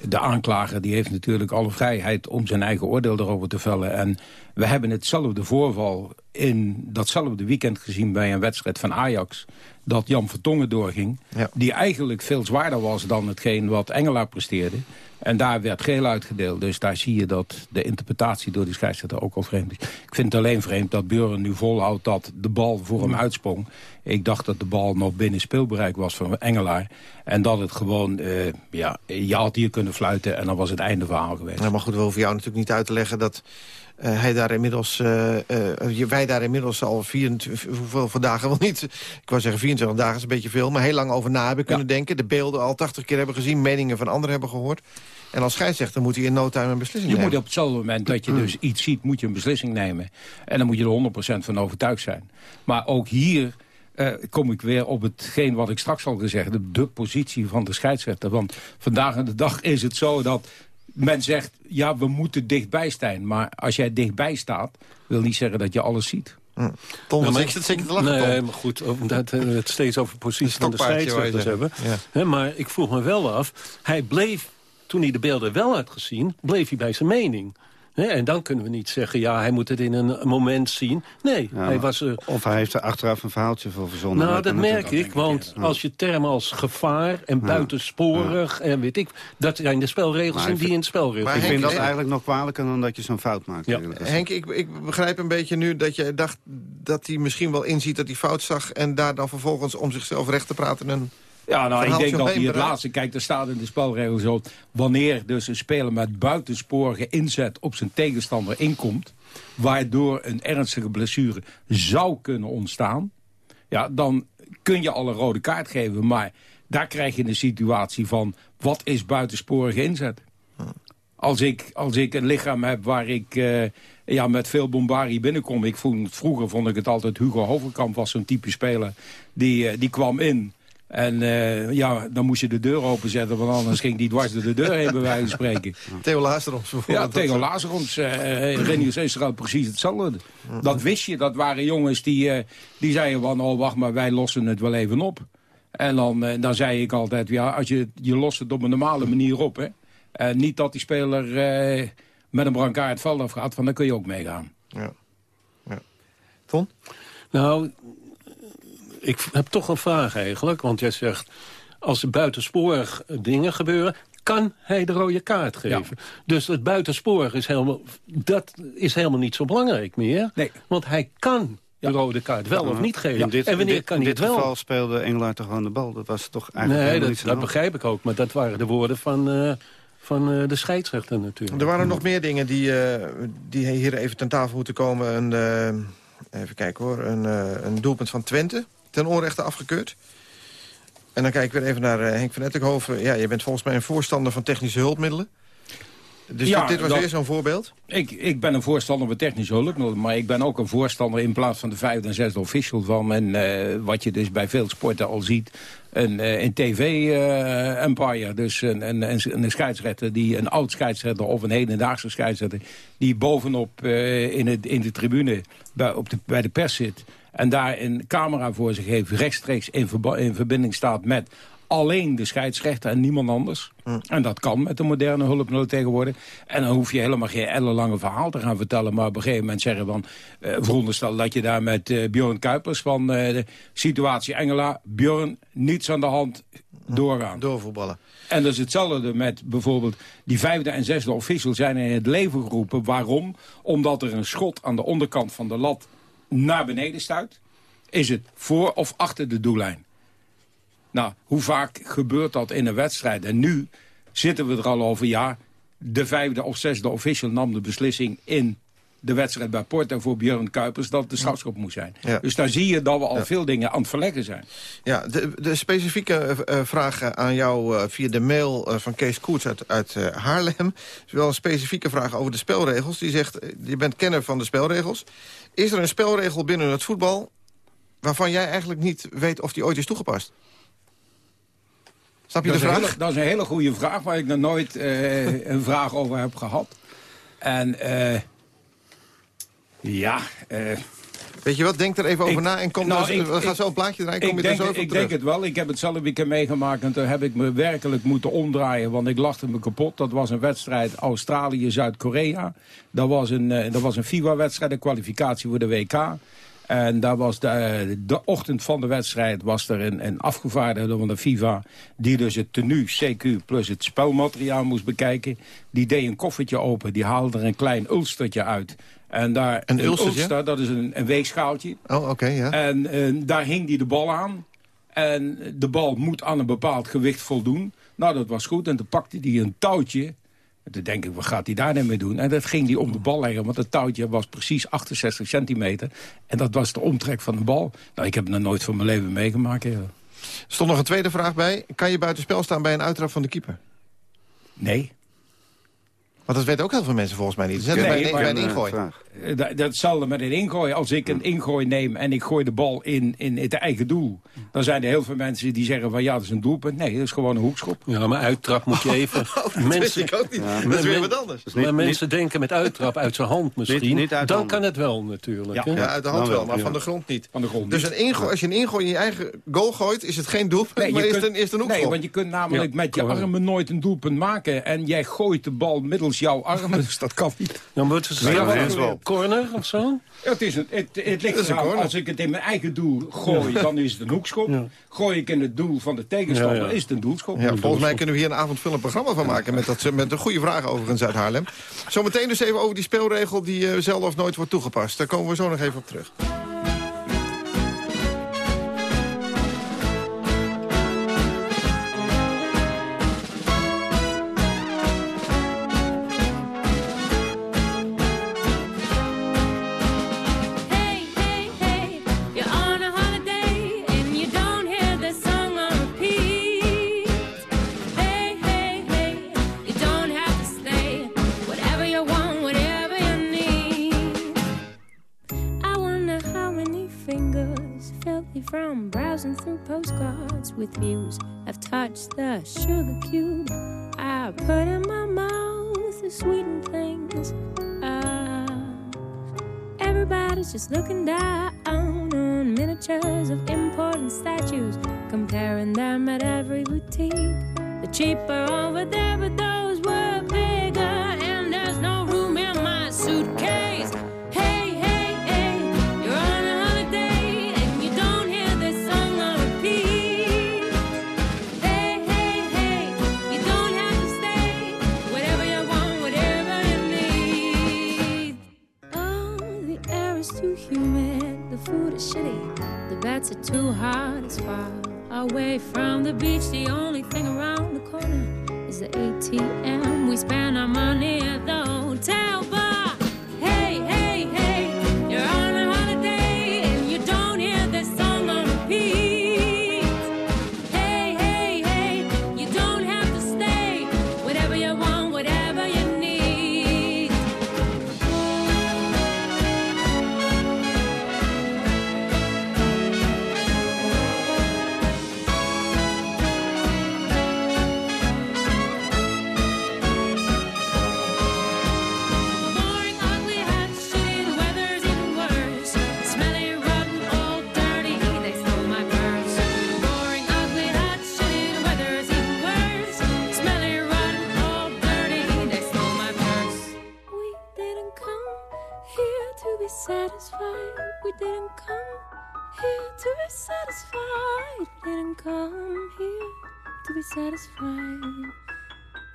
de aanklager die heeft natuurlijk alle vrijheid om zijn eigen oordeel erover te vellen. En we hebben hetzelfde voorval in datzelfde weekend gezien bij een wedstrijd van Ajax. Dat Jan Vertongen doorging. Die eigenlijk veel zwaarder was dan hetgeen wat Engelaar presteerde. En daar werd geel uitgedeeld. Dus daar zie je dat de interpretatie door die scheidsrechter ook al vreemd is. Ik vind het alleen vreemd dat Buren nu volhoudt dat de bal voor hem uitsprong. Ik dacht dat de bal nog binnen speelbereik was van Engelaar. En dat het gewoon, uh, ja, je had hier kunnen fluiten en dan was het einde verhaal geweest. Ja, maar goed, we hoeven jou natuurlijk niet uit te leggen dat... Uh, hij daar inmiddels, uh, uh, wij daar inmiddels al 24, hoeveel dagen wel niet. Ik wou zeggen 24 dagen is een beetje veel, maar heel lang over na hebben kunnen denken. De beelden al 80 keer hebben gezien, meningen van anderen hebben gehoord. En als scheidsrechter moet hij in no time een beslissing je nemen. Je moet op hetzelfde moment dat je dus iets ziet, moet je een beslissing nemen. En dan moet je er 100% van overtuigd zijn. Maar ook hier uh, kom ik weer op hetgeen wat ik straks al gezegd heb. De positie van de scheidsrechter. Want vandaag aan de dag is het zo dat men zegt... ja, we moeten dichtbij staan. Maar als jij dichtbij staat, wil niet zeggen dat je alles ziet. Hm. Tom, ja, maar ik, zeker te lachen, Nee, maar goed, omdat we het steeds over positie van de scheidsrechters hebben. Ja. maar ik vroeg me wel af, hij bleef, toen hij de beelden wel had gezien... bleef hij bij zijn mening en dan kunnen we niet zeggen, ja, hij moet het in een moment zien. Nee, hij was... Uh, of hij heeft er achteraf een verhaaltje voor verzonnen. Nou, dat merk ik, want als je termen als gevaar en buitensporig en weet ik... dat zijn de spelregels en die in het spelregels. Maar ik vind dat eigenlijk nog kwalijker dan dat je zo'n fout maakt. Ja. Henk, ik, ik begrijp een beetje nu dat je dacht dat hij misschien wel inziet dat hij fout zag... en daar dan vervolgens om zichzelf recht te praten... en ja, nou, ik denk dat hij het laatste... Kijk, er staat in de spelregels zo... wanneer dus een speler met buitensporige inzet op zijn tegenstander inkomt... waardoor een ernstige blessure zou kunnen ontstaan... ja, dan kun je al een rode kaart geven. Maar daar krijg je een situatie van... wat is buitensporige inzet? Als ik, als ik een lichaam heb waar ik uh, ja, met veel bombardie binnenkom... Ik vond, vroeger vond ik het altijd Hugo Hoverkamp was zo'n type speler. Die, uh, die kwam in... En uh, ja, dan moest je de deur openzetten, want anders ging die dwars door de deur heen, bij wijze van spreken. Theo Lazarons bijvoorbeeld. Ja, Theo Lazarons, uh, Renius Esterhout, precies hetzelfde. Dat wist je, dat waren jongens die, uh, die zeiden van, oh wacht maar, wij lossen het wel even op. En dan, uh, dan zei ik altijd, ja, als je, je lost het op een normale manier op, hè. Uh, niet dat die speler uh, met een brancard het veld afgaat, van dan kun je ook meegaan. Ja. ja. Ton? Nou, ik heb toch een vraag eigenlijk. Want jij zegt, als er buitensporig dingen gebeuren... kan hij de rode kaart geven. Dus het buitensporig is helemaal, dat is helemaal niet zo belangrijk meer. Nee. Want hij kan de rode kaart wel of niet geven. Dit, en wanneer dit, kan hij het wel? In dit geval speelde Engelaar toch gewoon de bal. Dat was toch eigenlijk Nee, dat, niet dat begrijp ik ook. Maar dat waren de woorden van... Uh, van uh, de scheidsrechter natuurlijk. Er waren nog meer dingen die, uh, die hier even ten tafel moeten komen. Een, even kijken hoor. Een, een doelpunt van Twente ten onrechte afgekeurd. En dan kijk ik weer even naar uh, Henk van Ettenhoven. Ja, je bent volgens mij een voorstander van technische hulpmiddelen. Dus ja, dit was dat, weer zo'n voorbeeld? Ik, ik ben een voorstander van technische hulpmiddelen... maar ik ben ook een voorstander in plaats van de vijfde en zesde official van... en uh, wat je dus bij veel sporten al ziet... een, uh, een tv-empire, dus een, een, een, een scheidsrechter... Die, een oud scheidsrechter of een hedendaagse scheidsrechter... die bovenop in, het, in de tribune bij, op de, bij de pers zit en daar een camera voor zich heeft... rechtstreeks in, in verbinding staat met alleen de scheidsrechter en niemand anders. En dat kan met de moderne hulpmiddelen tegenwoordig. En dan hoef je helemaal geen ellenlange verhaal te gaan vertellen. Maar op een gegeven moment zeggen dan... Uh, veronderstel dat je daar met uh, Björn Kuipers van uh, de situatie Engela... Björn, niets aan de hand, doorgaan. Doorvoetballen. En dat is hetzelfde met bijvoorbeeld die vijfde en zesde official zijn in het leven geroepen. Waarom? Omdat er een schot aan de onderkant van de lat naar beneden stuit. Is het voor of achter de doellijn? Nou, hoe vaak gebeurt dat in een wedstrijd? En nu zitten we er al over, ja, de vijfde of zesde official nam de beslissing in de wedstrijd bij Porto voor Björn Kuipers dat de strafschop moest zijn. Ja. Dus daar zie je dat we al veel dingen aan het verleggen zijn. Ja, de, de specifieke uh, vraag aan jou uh, via de mail uh, van Kees Koets uit, uit Haarlem... is wel een specifieke vraag over de spelregels. Die zegt, je bent kenner van de spelregels. Is er een spelregel binnen het voetbal... waarvan jij eigenlijk niet weet of die ooit is toegepast? Snap je dat de vraag? Hele, dat is een hele goede vraag waar ik nog nooit een vraag over heb gehad. En ja... Uh, Weet je wat, denk er even over ik, na en kom nou, dan, ik, we gaan ik, zo een plaatje draaien. Kom ik je denk, er zo Ik denk het wel. Ik heb het zelf weekend meegemaakt en toen heb ik me werkelijk moeten omdraaien. Want ik lachte me kapot. Dat was een wedstrijd Australië-Zuid-Korea. Dat was een, dat was een FIFA-wedstrijd, een kwalificatie voor de WK. En daar was de, de ochtend van de wedstrijd was er een, een afgevaardigde van de FIFA... die dus het tenue, CQ plus het spelmateriaal moest bekijken. Die deed een koffertje open, die haalde er een klein ulstertje uit. En daar, een, ulster, dat is een, een weegschaaltje. Oh, oké, okay, ja. En, en daar hing die de bal aan. En de bal moet aan een bepaald gewicht voldoen. Nou, dat was goed. En toen pakte hij een touwtje... En toen denk ik, wat gaat hij daar nou mee doen? En dat ging hij om de bal leggen, want het touwtje was precies 68 centimeter. En dat was de omtrek van de bal. Nou, ik heb het nog nooit van mijn leven meegemaakt. Ja. Er stond nog een tweede vraag bij. Kan je buitenspel staan bij een uittrap van de keeper? Nee. Want dat weten ook heel veel mensen volgens mij niet. Zet nee, bij, een, bij een eh, ingooi. Dat, datzelfde met een ingooi. Als ik een ingooi neem en ik gooi de bal in, in het eigen doel... dan zijn er heel veel mensen die zeggen van ja, dat is een doelpunt. Nee, dat is gewoon een hoekschop. Ja, maar uittrap moet je even... oh, dat mensen, ik ook niet. Ja, dat is weer wat anders. Dus maar niet, mensen denken met uittrap uit zijn hand misschien. Niet, niet uit dan handen. kan het wel natuurlijk. Ja, hè? ja uit de hand wel, maar ja. van de grond niet. Van de grond Dus niet. een ingooi, als je een ingooi in je eigen goal gooit... is het geen doelpunt, Nee, is, het een, is het een hoekschop. Nee, want je kunt namelijk Ja, met je armen nooit een doelpunt maken. En jij gooit de bal middels jouw armen, dus dat kan niet. Dan wordt het een corner of zo. Ja, Het, is een, het, het ligt eraan, als ik het in mijn eigen doel gooi, dan is het een hoekschop. Ja. Gooi ik in het doel van de tegenstander, Ja, ja. is het een doelschop. Ja, volgens mij kunnen we hier een avondvullend programma van maken... met, dat, met een goede vraag overigens uit Haarlem. Zometeen dus even over die speelregel die eh, zelden of nooit wordt toegepast. Daar komen we zo nog even op terug. Have touched the sugar cube I put in my mouth to sweeten things. Ah. Everybody's just looking down didn't come here to be satisfied. Didn't come here to be satisfied.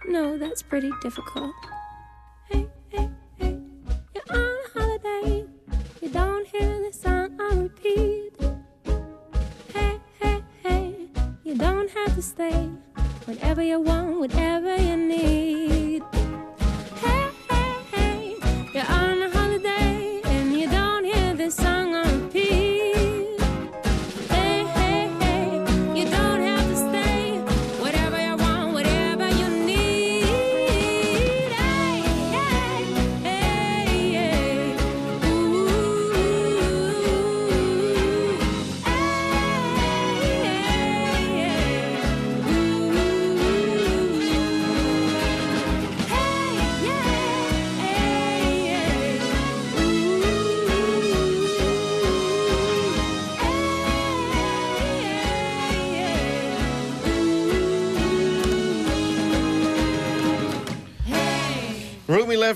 No, that's pretty difficult. Hey, hey, hey, you're on a holiday. You don't hear the song on repeat. Hey, hey, hey, you don't have to stay. Whatever you want, whatever you need. Hey, hey, hey, you're on a holiday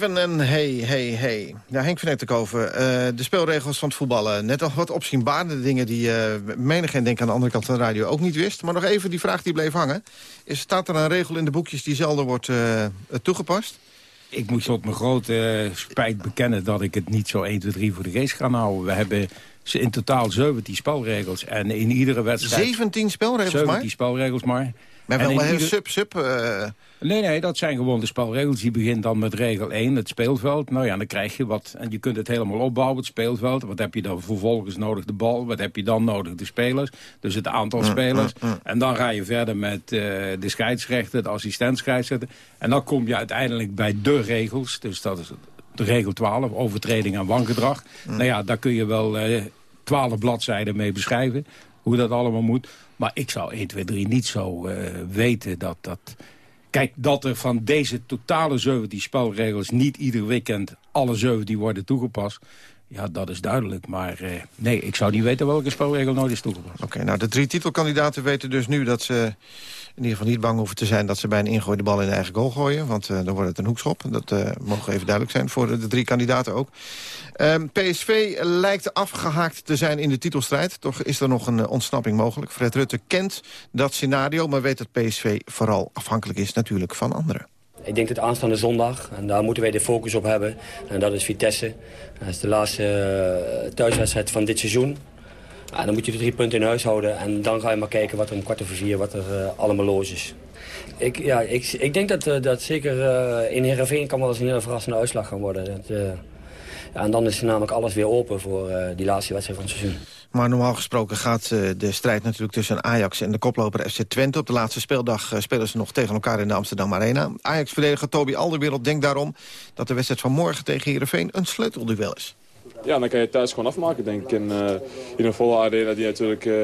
11 en hey, hey, hey. Ja, Henk van Etterkoven, eh de speelregels van het voetballen. Net al wat opzienbarende dingen die uh, menigeen denk aan de andere kant van de radio ook niet wist. Maar nog even die vraag die bleef hangen. Is, staat er een regel in de boekjes die zelden wordt eh, toegepast? Ik moet tot mijn grote spijt bekennen dat ik het niet zo 1, 2, 3 voor de geest ga houden. We hebben ze in totaal 17 spelregels. En in iedere wedstrijd... 17 spelregels 17 maar? spelregels maar. Maar En wel heel ieder- sub, sub... eh, Nee, nee, dat zijn gewoon de spelregels. Die begint dan met regel 1, het speelveld. Nou ja, dan krijg je wat. En je kunt het helemaal opbouwen, het speelveld. Wat heb je dan vervolgens nodig? De bal. Wat heb je dan nodig? De spelers. Dus het aantal Mm, spelers. mm, mm. En dan ga je verder met eh, de scheidsrechter, de assistent scheidsrechter. En dan kom je uiteindelijk bij de regels. Dus dat is de regel 12, overtreding aan wangedrag. Nou ja, daar kun je wel eh 12 bladzijden mee beschrijven. Hoe dat allemaal moet. Maar ik zou 1, 2, 3 niet zo eh, weten dat dat... Kijk, dat er van deze totale 17 spelregels niet ieder weekend alle 17 worden toegepast. Ja, dat is duidelijk. Maar eh, nee, ik zou niet weten welke spelregel nooit is toegepast. Oké, nou de drie titelkandidaten weten dus nu dat ze in ieder geval niet bang hoeven te zijn... dat ze bij een ingooide bal in de eigen goal gooien. Want eh, dan wordt het een hoekschop. Dat eh mogen even duidelijk zijn voor de, drie kandidaten ook. Ehm, PSV lijkt afgehaakt te zijn in de titelstrijd. Toch is er nog een eh, ontsnapping mogelijk. Fred Rutte kent dat scenario, maar weet dat PSV vooral afhankelijk is natuurlijk van anderen. Ik denk dat aanstaande zondag, en daar moeten wij de focus op hebben. En dat is Vitesse. Dat is de laatste thuiswedstrijd van dit seizoen. Ja, dan moet je de drie punten in huis houden. En dan ga je maar kijken wat er om kwart over vier wat er eh, allemaal los is. Ik, ja, ik, ik denk dat, eh, dat zeker eh, in Heerenveen kan wel eens een hele verrassende uitslag gaan worden. Dat, ja, en dan is namelijk alles weer open voor die laatste wedstrijd van het seizoen. Maar normaal gesproken gaat de strijd natuurlijk tussen Ajax en de koploper FC Twente. Op de laatste speeldag spelen ze nog tegen elkaar in de Amsterdam Arena. Ajax-verdediger Toby Alderwereld denkt daarom dat de wedstrijd van morgen tegen Heerenveen een sleutelduel is. Ja, dan kan je thuis gewoon afmaken, denk ik. En eh, in een volle arena die natuurlijk eh,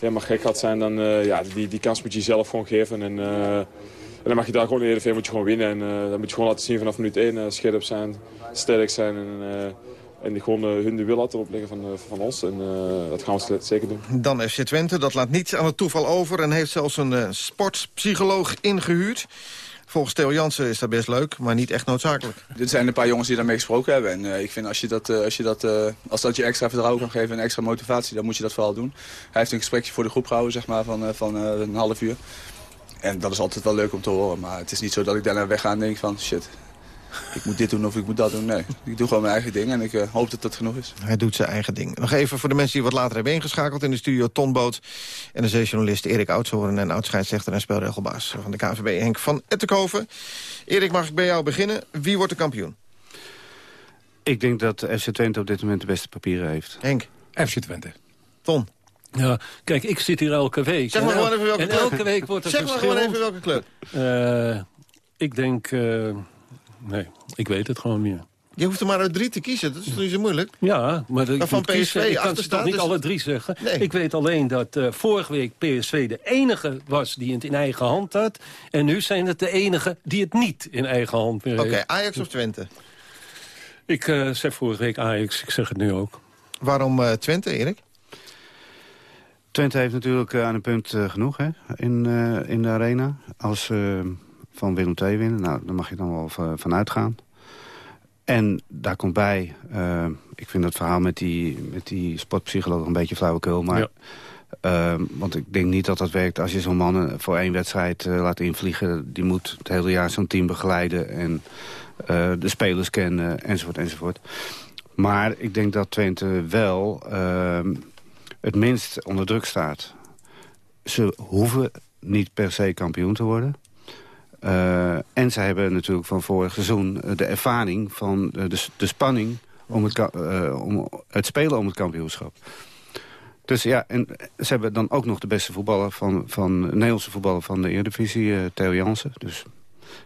helemaal gek gaat zijn, dan uh, ja, die, die kans moet je jezelf gewoon geven. En, uh, en dan mag je daar gewoon in Heerenveen moet je gewoon winnen. En uh, dan moet je gewoon laten zien vanaf minuut 1 scherp zijn, sterk zijn en, en die gewoon hun de wil laten opleggen van, van ons. En dat gaan we zeker doen. Dan FC Twente, dat laat niets aan het toeval over en heeft zelfs een sportpsycholoog ingehuurd. Volgens Theo Jansen is dat best leuk, maar niet echt noodzakelijk. Dit zijn een paar jongens die daarmee gesproken hebben. En uh, ik vind als, je dat, uh, als, je dat, uh, als dat je extra vertrouwen kan geven en extra motivatie, dan moet je dat vooral doen. Hij heeft een gesprekje voor de groep gehouden zeg maar, van, van een half uur. En dat is altijd wel leuk om te horen. Maar het is niet zo dat ik daarna wegga en denk van shit, ik moet dit doen of ik moet dat doen. Nee, ik doe gewoon mijn eigen ding en ik uh, hoop dat dat genoeg is. Hij doet zijn eigen ding. Nog even voor de mensen die wat later hebben ingeschakeld in de studio Ton Boot. NRC-journalist Erik Oudshoorn en oud-scheidsrechter en speelregelbaas van de KVB Henk van Etterkoven. Erik, mag ik bij jou beginnen? Wie wordt de kampioen? Ik denk dat FC Twente op dit moment de beste papieren heeft. Henk? FC Twente. Ton? Ja, kijk, ik zit hier elke week. Zeg maar gewoon even welke en club. elke week wordt er Zeg maar gewoon even welke club. Uh, ik denk... Uh, nee, ik weet het gewoon niet. Je hoeft er maar uit drie te kiezen, dat is toch niet zo moeilijk? Ja, maar ik, van PSV kiezen. ik kan ze toch niet dus- alle drie zeggen. Nee. Ik weet alleen dat uh, vorige week PSV de enige was die het in eigen hand had. En nu zijn het de enige die het niet in eigen hand meer Oké, heeft. Ajax of Twente? Ik uh, zei vorige week Ajax, ik zeg het nu ook. Waarom uh, Twente, Erik? Twente heeft natuurlijk uh, aan een punt uh, genoeg hè, in, uh, in de arena. Als van Willem II winnen, nou, daar mag je dan wel van uitgaan. En daar komt bij, eh, ik vind dat verhaal met die, met die sportpsycholoog een beetje flauwekul. Maar, Ja. eh, want ik denk niet dat dat werkt als je zo'n man eh, voor één wedstrijd eh, laat invliegen. Die moet het hele jaar zo'n team begeleiden en eh, de spelers kennen enzovoort enzovoort. Maar ik denk dat Twente wel ehm, het minst onder druk staat. Ze hoeven niet per se kampioen te worden. Eh, en zij hebben natuurlijk van vorig seizoen eh, de ervaring van eh, de, de spanning om het, om het spelen om het kampioenschap. Dus ja, en ze hebben dan ook nog de beste voetballer van, van Nederlandse voetballer van de Eredivisie, Theo Jansen. Dus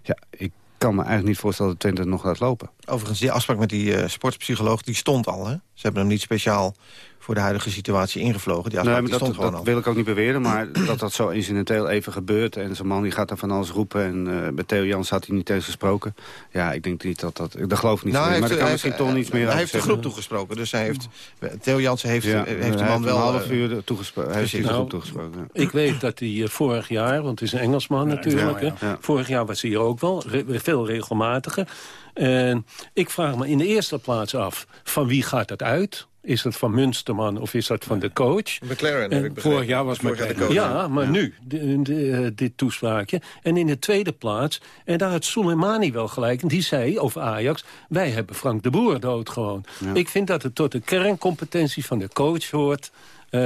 ja, ik kan me eigenlijk niet voorstellen dat Twente nog gaat lopen. Overigens, die afspraak met die eh, sportpsycholoog, die stond al. Hè? Ze hebben hem niet speciaal voor de huidige situatie ingevlogen. Die Nee, dat, stond gewoon dat al. wil ik ook niet beweren, maar dat dat zo incidenteel even gebeurt... en zo'n man die gaat dan van alles roepen en eh bij Theo Jans had hij niet eens gesproken. Ja, ik denk niet dat dat... Dat geloof ik niet Nou, meer, hij maar heeft, daar kan hij misschien toch niets meer Hij heeft de groep toegesproken. Dus hij heeft, Theo Jansen heeft, Ja, heeft hij de man heeft wel... een half eh, uur toegesproken. Hij heeft precies. groep Nou, toegesproken. ja. Ik weet dat hij eh, vorig jaar, want het is een Engelsman natuurlijk... ja, hè. ja. vorig jaar was hij hier ook wel, re- veel regelmatiger. En ik vraag me in de eerste plaats af, van wie gaat dat uit? Is dat van Munsterman of is dat van de coach? McLaren, heb ik begrepen. Vorig jaar was jaar McLaren. coach. Ja, maar nu, de- de- eh, dit toespraakje. En in de tweede plaats, en daar had Soleimani wel gelijk... en die zei over Ajax, wij hebben Frank de Boer dood gewoon. Ik vind dat het tot de kerncompetentie van de coach hoort... eh,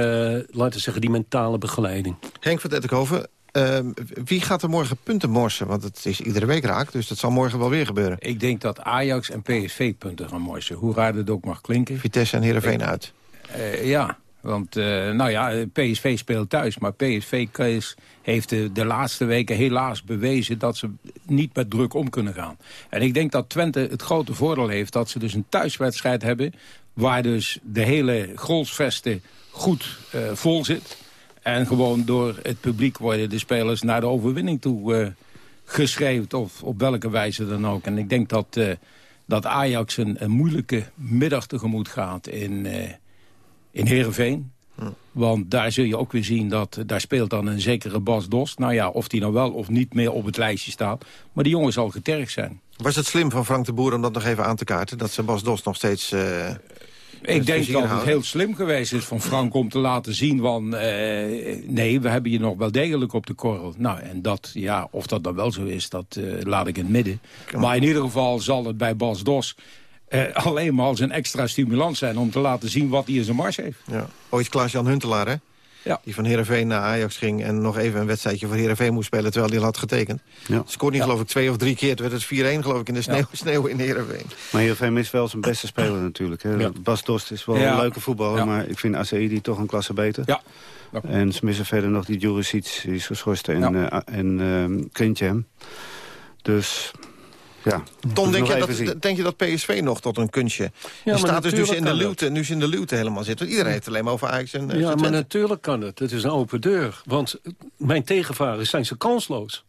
laten we zeggen, die mentale begeleiding. Henk van Tettenkoven, eh, wie gaat er morgen punten morsen? Want het is iedere week raak, dus dat zal morgen wel weer gebeuren. Ik denk dat Ajax en PSV punten gaan morsen. Hoe raar het ook mag klinken. Vitesse en Heerenveen uit. Eh, ja, want eh, nou ja, PSV speelt thuis. Maar PSV heeft de, de laatste weken helaas bewezen... dat ze niet met druk om kunnen gaan. En ik denk dat Twente het grote voordeel heeft... dat ze dus een thuiswedstrijd hebben... waar dus de hele Grolsvesten goed eh, vol zit. En gewoon door het publiek worden de spelers naar de overwinning toe eh, geschreven. Of op welke wijze dan ook. En ik denk dat, eh, dat Ajax een, een moeilijke middag tegemoet gaat in, eh in Heerenveen. Want daar zul je ook weer zien dat daar speelt dan een zekere Bas Dost. Nou ja, of die nou wel of niet meer op het lijstje staat. Maar die jongen zal getergd zijn. Was het slim van Frank de Boer om dat nog even aan te kaarten? Dat ze Bas Dos nog steeds... Ik denk dat het heel slim geweest is van Frank om te laten zien van... eh, nee, we hebben je nog wel degelijk op de korrel. Nou, en dat, ja, of dat dan wel zo is, dat eh, laat ik in het midden. Maar in ieder geval zal het bij Bas Dos eh, alleen maar als een extra stimulans zijn... om te laten zien wat hij in zijn mars heeft. Ja. Ooit Klaas-Jan Huntelaar, hè? Ja. Die van Heerenveen naar Ajax ging en nog even een wedstrijdje voor Heerenveen moest spelen... terwijl hij al had getekend. Ja. Scoorde hij geloof ik twee of drie keer. Toen werd het 4-1 geloof ik in de sneeuw, sneeuw in Heerenveen. Maar Heerenveen mist wel zijn beste speler natuurlijk. Hè. Bas Dost is wel Ja. een leuke voetballer, Ja. maar ik vind Asaidi toch een klasse beter. Ja. En ze missen verder nog die Juricic, die is geschorst, en, eh, en ehm. Dus ja, moet denk je, dat, denk je dat PSV nog tot een kunstje... Ja, staat dus, dus natuurlijk in de luwte, nu ze in de luwte helemaal zit. Want iedereen heeft het alleen maar over Ajax en eh, Ja, maar Twente. natuurlijk kan het. Het is een open deur. Want mijn tegenvaren zijn ze kansloos.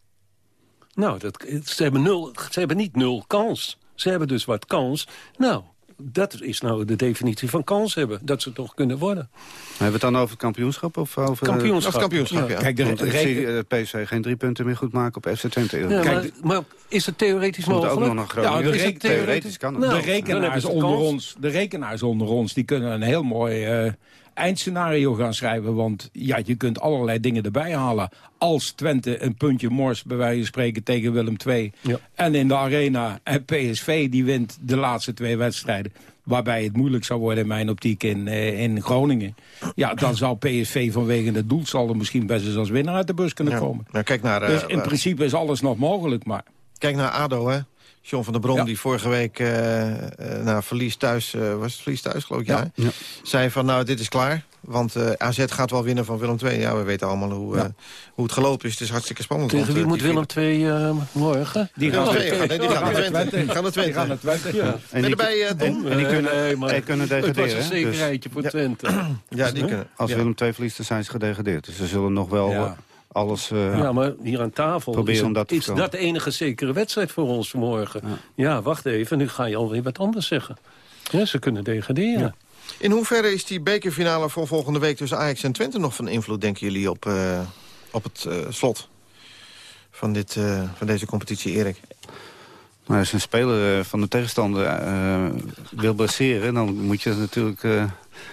Nou, dat, ze, hebben nul, ze hebben niet nul kans. Ze hebben dus wat kans. Nou, dat is nou de definitie van kans hebben. Dat ze toch kunnen worden. Hebben we het dan over het kampioenschap? Of over, Kampioenschap. Of kampioenschap, ja. Kijk, de, Want ik reken- zie PSV geen drie punten meer goed maken op FC Twente. Ja, Kijk, maar, maar is het theoretisch komt ook mogelijk? nog de Is het theoretisch kan het. Nou, de, rekenaars onder kans. ons, de rekenaars onder ons die kunnen een heel mooi eh, eindscenario gaan schrijven. Want ja, je kunt allerlei dingen erbij halen. Als Twente een puntje mors, bij wijze van spreken, tegen Willem II. Ja. En in de arena en PSV die wint de laatste twee wedstrijden. Waarbij het moeilijk zou worden in mijn optiek in, eh, in Groningen. Ja, dan zou PSV vanwege het doelsaldo misschien best eens als winnaar uit de bus kunnen Ja. komen. Nou, kijk naar, eh, Dus in eh, principe is alles nog mogelijk, maar... Kijk naar ADO, hè. John van der Brom, Ja. die vorige week eh eh, na verlies thuis... eh, was het verlies thuis, geloof ik, ja. Ja. Zei van, nou, dit is klaar. Want eh, AZ gaat wel winnen van Willem II. Ja, we weten allemaal hoe, eh, hoe het gelopen is. Het is hartstikke spannend. Tegen want, wie moet Willem II eh, morgen? Die Willem gaan naar Twente. Die gaan naar Twente. Die gaan naar Twente. Ben je eh, Tom? en die kunnen, Nee, Het was een hè. Dus zekerheidje voor. Twente. Ja, die kunnen. als. Willem II verliest, dan zijn ze gedegradeerd. Dus ze zullen nog wel Ja. Alles... eh, Ja, maar hier aan tafel Proberen is, het- dat is dat de enige zekere wedstrijd voor ons vanmorgen. Ja. Ja. wacht even, nu ga je alweer wat anders zeggen. Ja, ze kunnen degraderen. In hoeverre is die bekerfinale voor volgende week tussen Ajax en Twente nog van invloed, denken jullie, op, eh, op het eh, slot van, dit, eh, van deze competitie, Erik? Maar als een speler van de tegenstander eh, wil blesseren... dan moet je dat natuurlijk eh,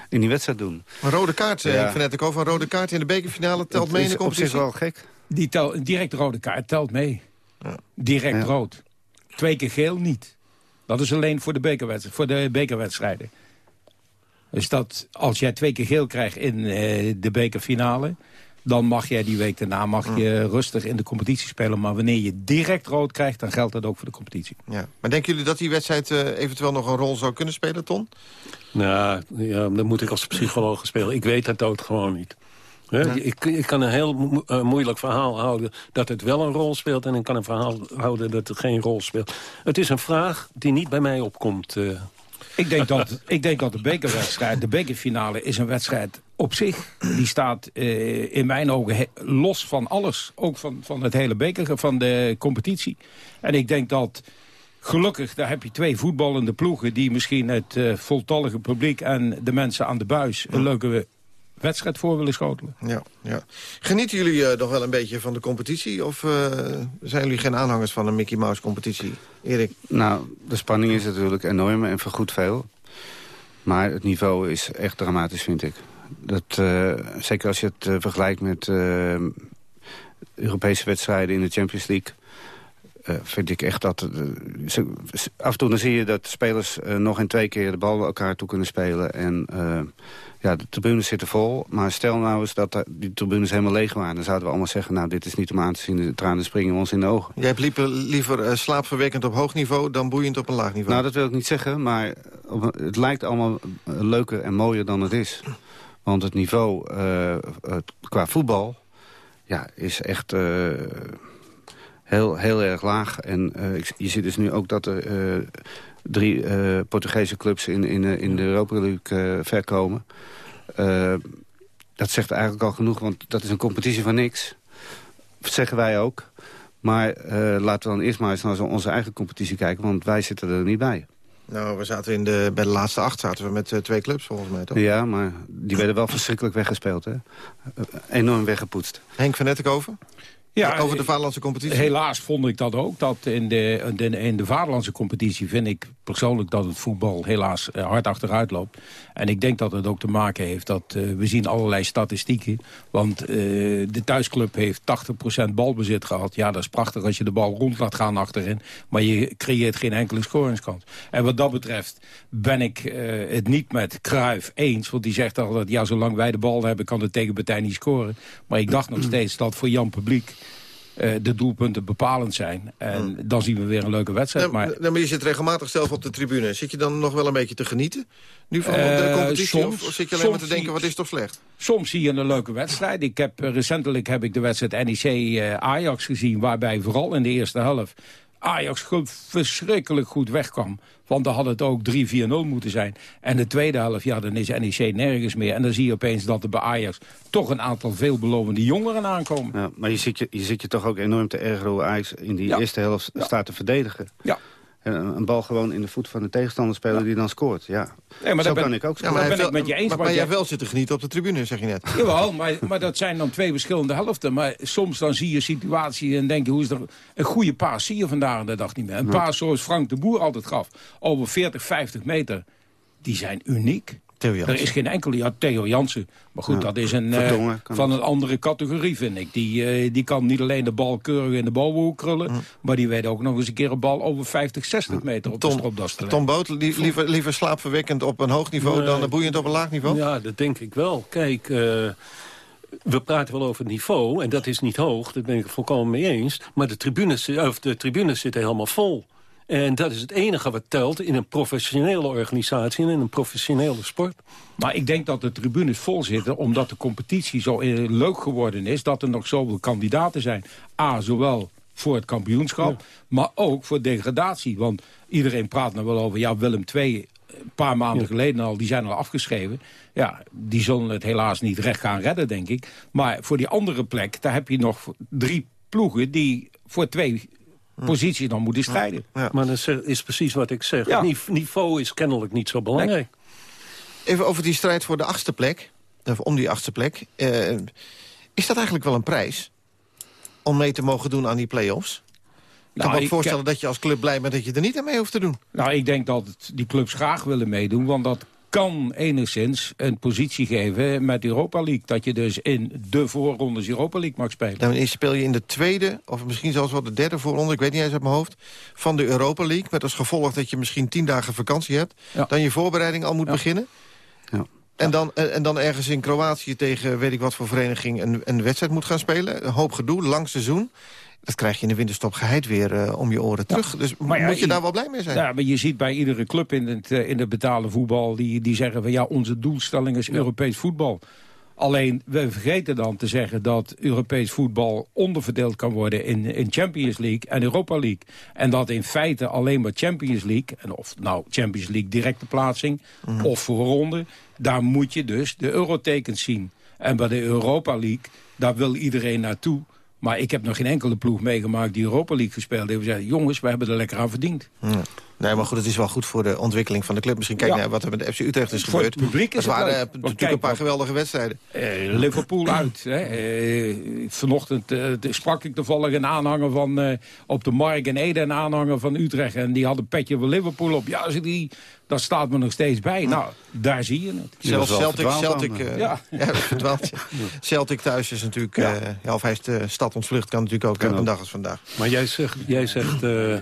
in die wedstrijd doen. Een rode kaart, eh, Ja. ik vind net ook over een rode kaart in de bekerfinale telt Het mee in is de op zich wel gek. Die tel, direct rode kaart telt mee. Direct rood. Twee keer geel niet. Dat is alleen voor de, bekerwedstrijd, voor de bekerwedstrijden. Dus dat als jij twee keer geel krijgt in eh, de bekerfinale... dan mag jij die week daarna mag je rustig in de competitie spelen. Maar wanneer je direct rood krijgt, dan geldt dat ook voor de competitie. Ja. Maar denken jullie dat die wedstrijd eh, eventueel nog een rol zou kunnen spelen, Ton? Nou, ja, dan moet ik als psycholoog spelen. Ik weet dat ook gewoon niet. Ik, ik kan een heel mo- eh, moeilijk verhaal houden dat het wel een rol speelt... en ik kan een verhaal houden dat het geen rol speelt. Het is een vraag die niet bij mij opkomt. eh. Ik denk dat, ik denk dat de bekerwedstrijd, de bekerfinale is een wedstrijd op zich. Die staat eh, in mijn ogen los van alles. Ook van, van het hele beker, van de competitie. En ik denk dat gelukkig, daar heb je twee voetballende ploegen... die misschien het eh, voltallige publiek en de mensen aan de buis... een leuke wedstrijd voor willen schotelen. Ja, ja. Genieten jullie eh, nog wel een beetje van de competitie? Of eh, zijn jullie geen aanhangers van een Mickey Mouse competitie? Erik? Nou, de spanning is natuurlijk enorm en vergoed veel. Maar het niveau is echt dramatisch, vind ik. Dat, eh, zeker als je het vergelijkt met Europese wedstrijden in de Champions League... eh, vind ik echt dat... eh, ze- af en toe dan zie je dat spelers eh, nog in twee keer de bal elkaar toe kunnen spelen. En ja, de tribunes zitten vol. Maar stel nou eens dat die tribunes helemaal leeg waren. Dan zouden we allemaal zeggen, nou, dit is niet om aan te zien. De tranen springen ons in de ogen. Jij hebt liever, liever slaapverwekkend op hoog niveau dan boeiend op een laag niveau. Nou, dat wil ik niet zeggen, maar op- het lijkt allemaal leuker en mooier dan het is. Want het niveau qua voetbal ja, is echt heel, heel erg laag. En eh, ik- je ziet dus nu ook dat er eh, drie eh, Portugese clubs in, in, in de Europa League verkomen. Eh, dat zegt eigenlijk al genoeg, want dat is een competitie van niks. Dat zeggen wij ook. Maar laten we dan eerst maar eens naar onze eigen competitie kijken... want wij zitten er niet bij. Nou, we zaten in de, bij de laatste acht zaten we met twee clubs volgens mij, toch? Ja, maar die werden wel verschrikkelijk weggespeeld. Hè? Enorm weggepoetst. Henk van Nettekoven? Ja, Over de vaderlandse competitie? Helaas vond ik dat ook. Dat in de, in de, in de vaderlandse competitie vind ik persoonlijk dat het voetbal helaas eh, hard achteruit loopt. En ik denk dat het ook te maken heeft dat eh, we zien allerlei statistieken. Want eh, de thuisclub heeft 80% balbezit gehad. Ja, dat is prachtig als je de bal rond laat gaan achterin. Maar je creëert geen enkele scoringskans. En wat dat betreft ben ik eh, het niet met Cruijff eens. Want die zegt altijd, ja, zolang wij de bal hebben kan de tegenpartij niet scoren. Maar ik dacht nog steeds dat voor Jan Publiek eh, de doelpunten bepalend zijn. En dan zien we weer een leuke wedstrijd. Nou, Maar nou, maar je zit regelmatig zelf op de tribune. Zit je dan nog wel een beetje te genieten? Nu van Eh, de competitie? soms. of, zit je alleen maar te denken, zie- wat is toch slecht? Soms zie je een leuke wedstrijd. Ik heb, eh, recentelijk heb ik de wedstrijd NEC-Ajax gezien... waarbij vooral in de eerste helft Ajax verschrikkelijk goed wegkwam. Want dan had het ook 3-4-0 moeten zijn. En de tweede helft, ja, dan is NEC nergens meer. En dan zie je opeens dat er bij Ajax toch een aantal veelbelovende jongeren aankomen. Ja, maar je zit je, je zit je toch ook enorm te ergeren hoe Ajax in die Ja. eerste helft staat te verdedigen. Ja. En een, bal gewoon in de voet van de tegenstander spelen die dan scoort. Ja, Nee, maar zo daar ben- kan ik ook Ja, scoren. maar ben ik met je eens, Maar, maar maar jij wel zitten genieten op de tribune, zeg je net. Jawel, maar, maar dat zijn dan twee verschillende helften. Maar soms dan zie je situatie en denk je... hoe is er een goede paas zie je vandaag de dag niet meer. Een paas zoals Frank de Boer altijd gaf, over 40, 50 meter... die zijn uniek. Theo Jansen. Er is geen enkele, ja, Theo Jansen. Maar goed, Ja, dat is een, eh, van een andere categorie, vind ik. Die, eh, die kan niet alleen de bal keurig in de bovenhoek krullen... maar die weet ook nog eens een keer een bal over 50, 60 meter op de stropdas te leggen. Tom Boot, li- liever, liever slaapverwekkend op een hoog niveau Nee. dan boeiend op een laag niveau? Ja, dat denk ik wel. Kijk, eh, we praten wel over het niveau. En dat is niet hoog, daar ben ik het volkomen mee eens. Maar de tribunes, of de tribunes zitten helemaal vol. En dat is het enige wat telt in een professionele organisatie... en in een professionele sport. Maar ik denk dat de tribunes vol zitten omdat de competitie zo eh, leuk geworden is... dat er nog zoveel kandidaten zijn. A, zowel voor het kampioenschap, maar ook voor degradatie. Want iedereen praat nou wel over, ja, Willem II... een paar maanden geleden al, die zijn al afgeschreven. Ja, die zullen het helaas niet recht gaan redden, denk ik. Maar voor die andere plek, daar heb je nog drie ploegen... die voor twee posities dan moeten strijden. Maar dat is- is precies wat ik zeg. Ja. Het nive- niveau is kennelijk niet zo belangrijk. Even over die strijd voor de achtste plek. Of om die achtste plek. Eh, is dat eigenlijk wel een prijs? Om mee te mogen doen aan die play-offs? Ik kan me ook voorstellen dat je als club blij bent dat je er niet aan mee hoeft te doen. Nou, ik denk dat die clubs graag willen meedoen, want dat kan enigszins een positie geven met Europa League. Dat je dus in de voorrondes Europa League mag spelen. Dan eerst speel je in de tweede, of misschien zelfs wel de derde voorronde... ik weet niet eens uit mijn hoofd, van de Europa League... met als gevolg dat je misschien tien dagen vakantie hebt... dan je voorbereiding al moet beginnen. En, dan, en en dan ergens in Kroatië tegen weet ik wat voor vereniging... een, een wedstrijd moet gaan spelen. Een hoop gedoe, lang seizoen. Dat krijg je in de winterstop geheid weer eh, om je oren terug. Dus Maar ja, moet je daar wel blij mee zijn? Ja, maar je ziet bij iedere club in het, eh, in het betalen voetbal... Die, die zeggen van ja, onze doelstelling is Europees voetbal. Alleen, we vergeten dan te zeggen dat Europees voetbal onderverdeeld kan worden in, in Champions League en Europa League. En dat in feite alleen maar Champions League, en of nou Champions League directe plaatsing Mhm. of voorronde, daar moet je dus de eurotekens zien. En bij de Europa League, daar wil iedereen naartoe. Maar ik heb nog geen enkele ploeg meegemaakt die Europa League gespeeld heeft. We zeiden, jongens, we hebben er lekker aan verdiend. Ja. Nee, maar goed, het is wel goed voor de ontwikking van de club. Misschien kijk Ja. naar wat er met de FC Utrecht is Voor gebeurd. het publiek is dat waren leuk. natuurlijk kijk, een paar geweldige wedstrijden. Eh, Liverpool uit. Hè. Eh, vanochtend eh, sprak ik toevallig een aanhanger van eh, op de Mark in Ede, een aanhanger van Utrecht. En die had een petje van Liverpool op. Ja, zei die, dat staat me nog steeds bij. Nou, daar zie je het. Zelfs Celtic, Celtic, eh, ja. ja. verdwaald. Celtic thuis is natuurlijk... eh, Ja. of hij is de stad ontvlucht, kan natuurlijk ook op een dag als vandaag. Maar jij zegt, jij zegt eh,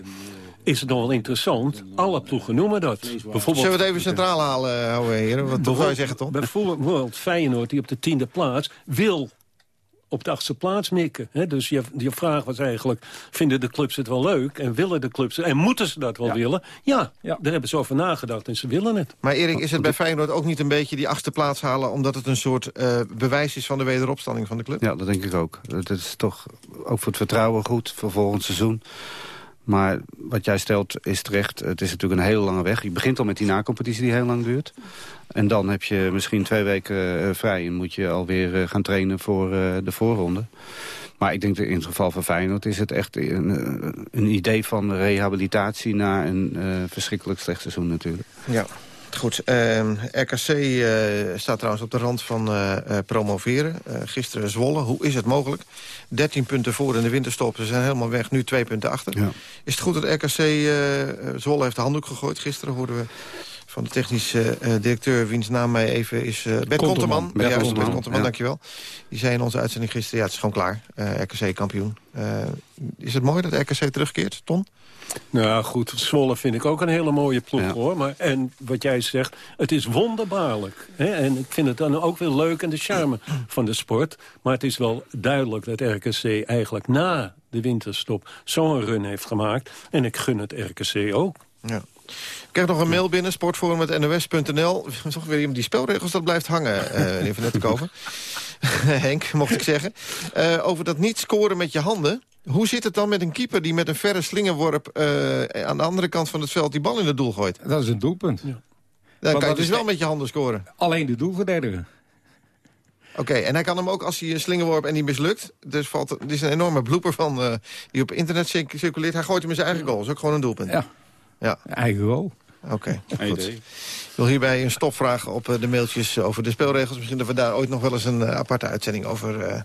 is het nog wel interessant? Alle ploegen noemen dat. Bijvoorbeeld, Zullen we het even centraal halen, ouwe heren? Wat toch zou je zeggen, toch? Bijvoorbeeld Feyenoord, die op de tiende plaats wil op de achtste plaats mikken. Hè? Dus je, je vraag was eigenlijk, vinden de clubs het wel leuk? En willen de clubs en moeten ze dat wel willen? Ja, daar hebben ze over nagedacht en ze willen het. Maar Erik, is het bij Feyenoord ook niet een beetje die achtste plaats halen... omdat het een soort eh, bewijs is van de wederopstanding van de club? Ja, dat denk ik ook. Het is toch ook voor het vertrouwen goed voor volgend seizoen. Maar wat jij stelt is terecht. Het is natuurlijk een hele lange weg. Je begint al met die nacompetitie die heel lang duurt. En dan heb je misschien twee weken eh, vrij... en moet je alweer eh, gaan trainen voor eh, de voorronde. Maar ik denk dat in het geval van Feyenoord is het echt een, een idee van rehabilitatie... na een verschrikkelijk slecht seizoen natuurlijk. Ja. Goed, ehm, RKC staat trouwens op de rand van promoveren. Gisteren Zwolle, hoe is het mogelijk? 13 punten voor in de winterstop, ze zijn helemaal weg, nu twee punten achter. Is het goed dat RKC Zwolle heeft de handdoek gegooid? Gisteren hoorden we van de technische eh, directeur, wiens naam mij even is... eh Bert Konterman. Konterman. Bert Konterman, Bert Konterman, ja. dankjewel. Die zei in onze uitzending gisteren, ja, het is gewoon klaar. Eh, RKC kampioen. Eh, is het mooi dat RKC terugkeert, Ton? Nou goed, Zwolle vind ik ook een hele mooie ploeg hoor. Maar, en wat jij zegt, het is wonderbaarlijk. Hè? En ik vind het dan ook weer leuk en de charme van de sport. Maar het is wel duidelijk dat RKC eigenlijk na de winterstop zo'n run heeft gemaakt. En ik gun het RKC ook. Ja. Ik krijg nog een mail binnen, sportforum.nos.nl. Toch weer iemand die spelregels, dat blijft hangen, eh meneer Van Nettenkoven. Henk, mocht ik zeggen. Eh, over dat niet scoren met je handen. Hoe zit het dan met een keeper die met een verre slingerworp... eh, aan de andere kant van het veld die bal in het doel gooit? Dat is een doelpunt. Dan Want kan je dat dus is wel met je handen scoren. Alleen de doelverdediger. Oké, en hij kan hem ook als hij een slingerworp en die mislukt. Dus valt, er is een enorme blooper van eh, die op internet cir- circuleert. Hij gooit hem in zijn eigen goal. Dat is ook gewoon een doelpunt. Ja. ja. Eigen goal. Oké, goed. Ik wil hierbij een stop vragen op eh, de mailtjes over de spelregels. Misschien dat we daar ooit nog wel eens een eh, aparte uitzending over eh,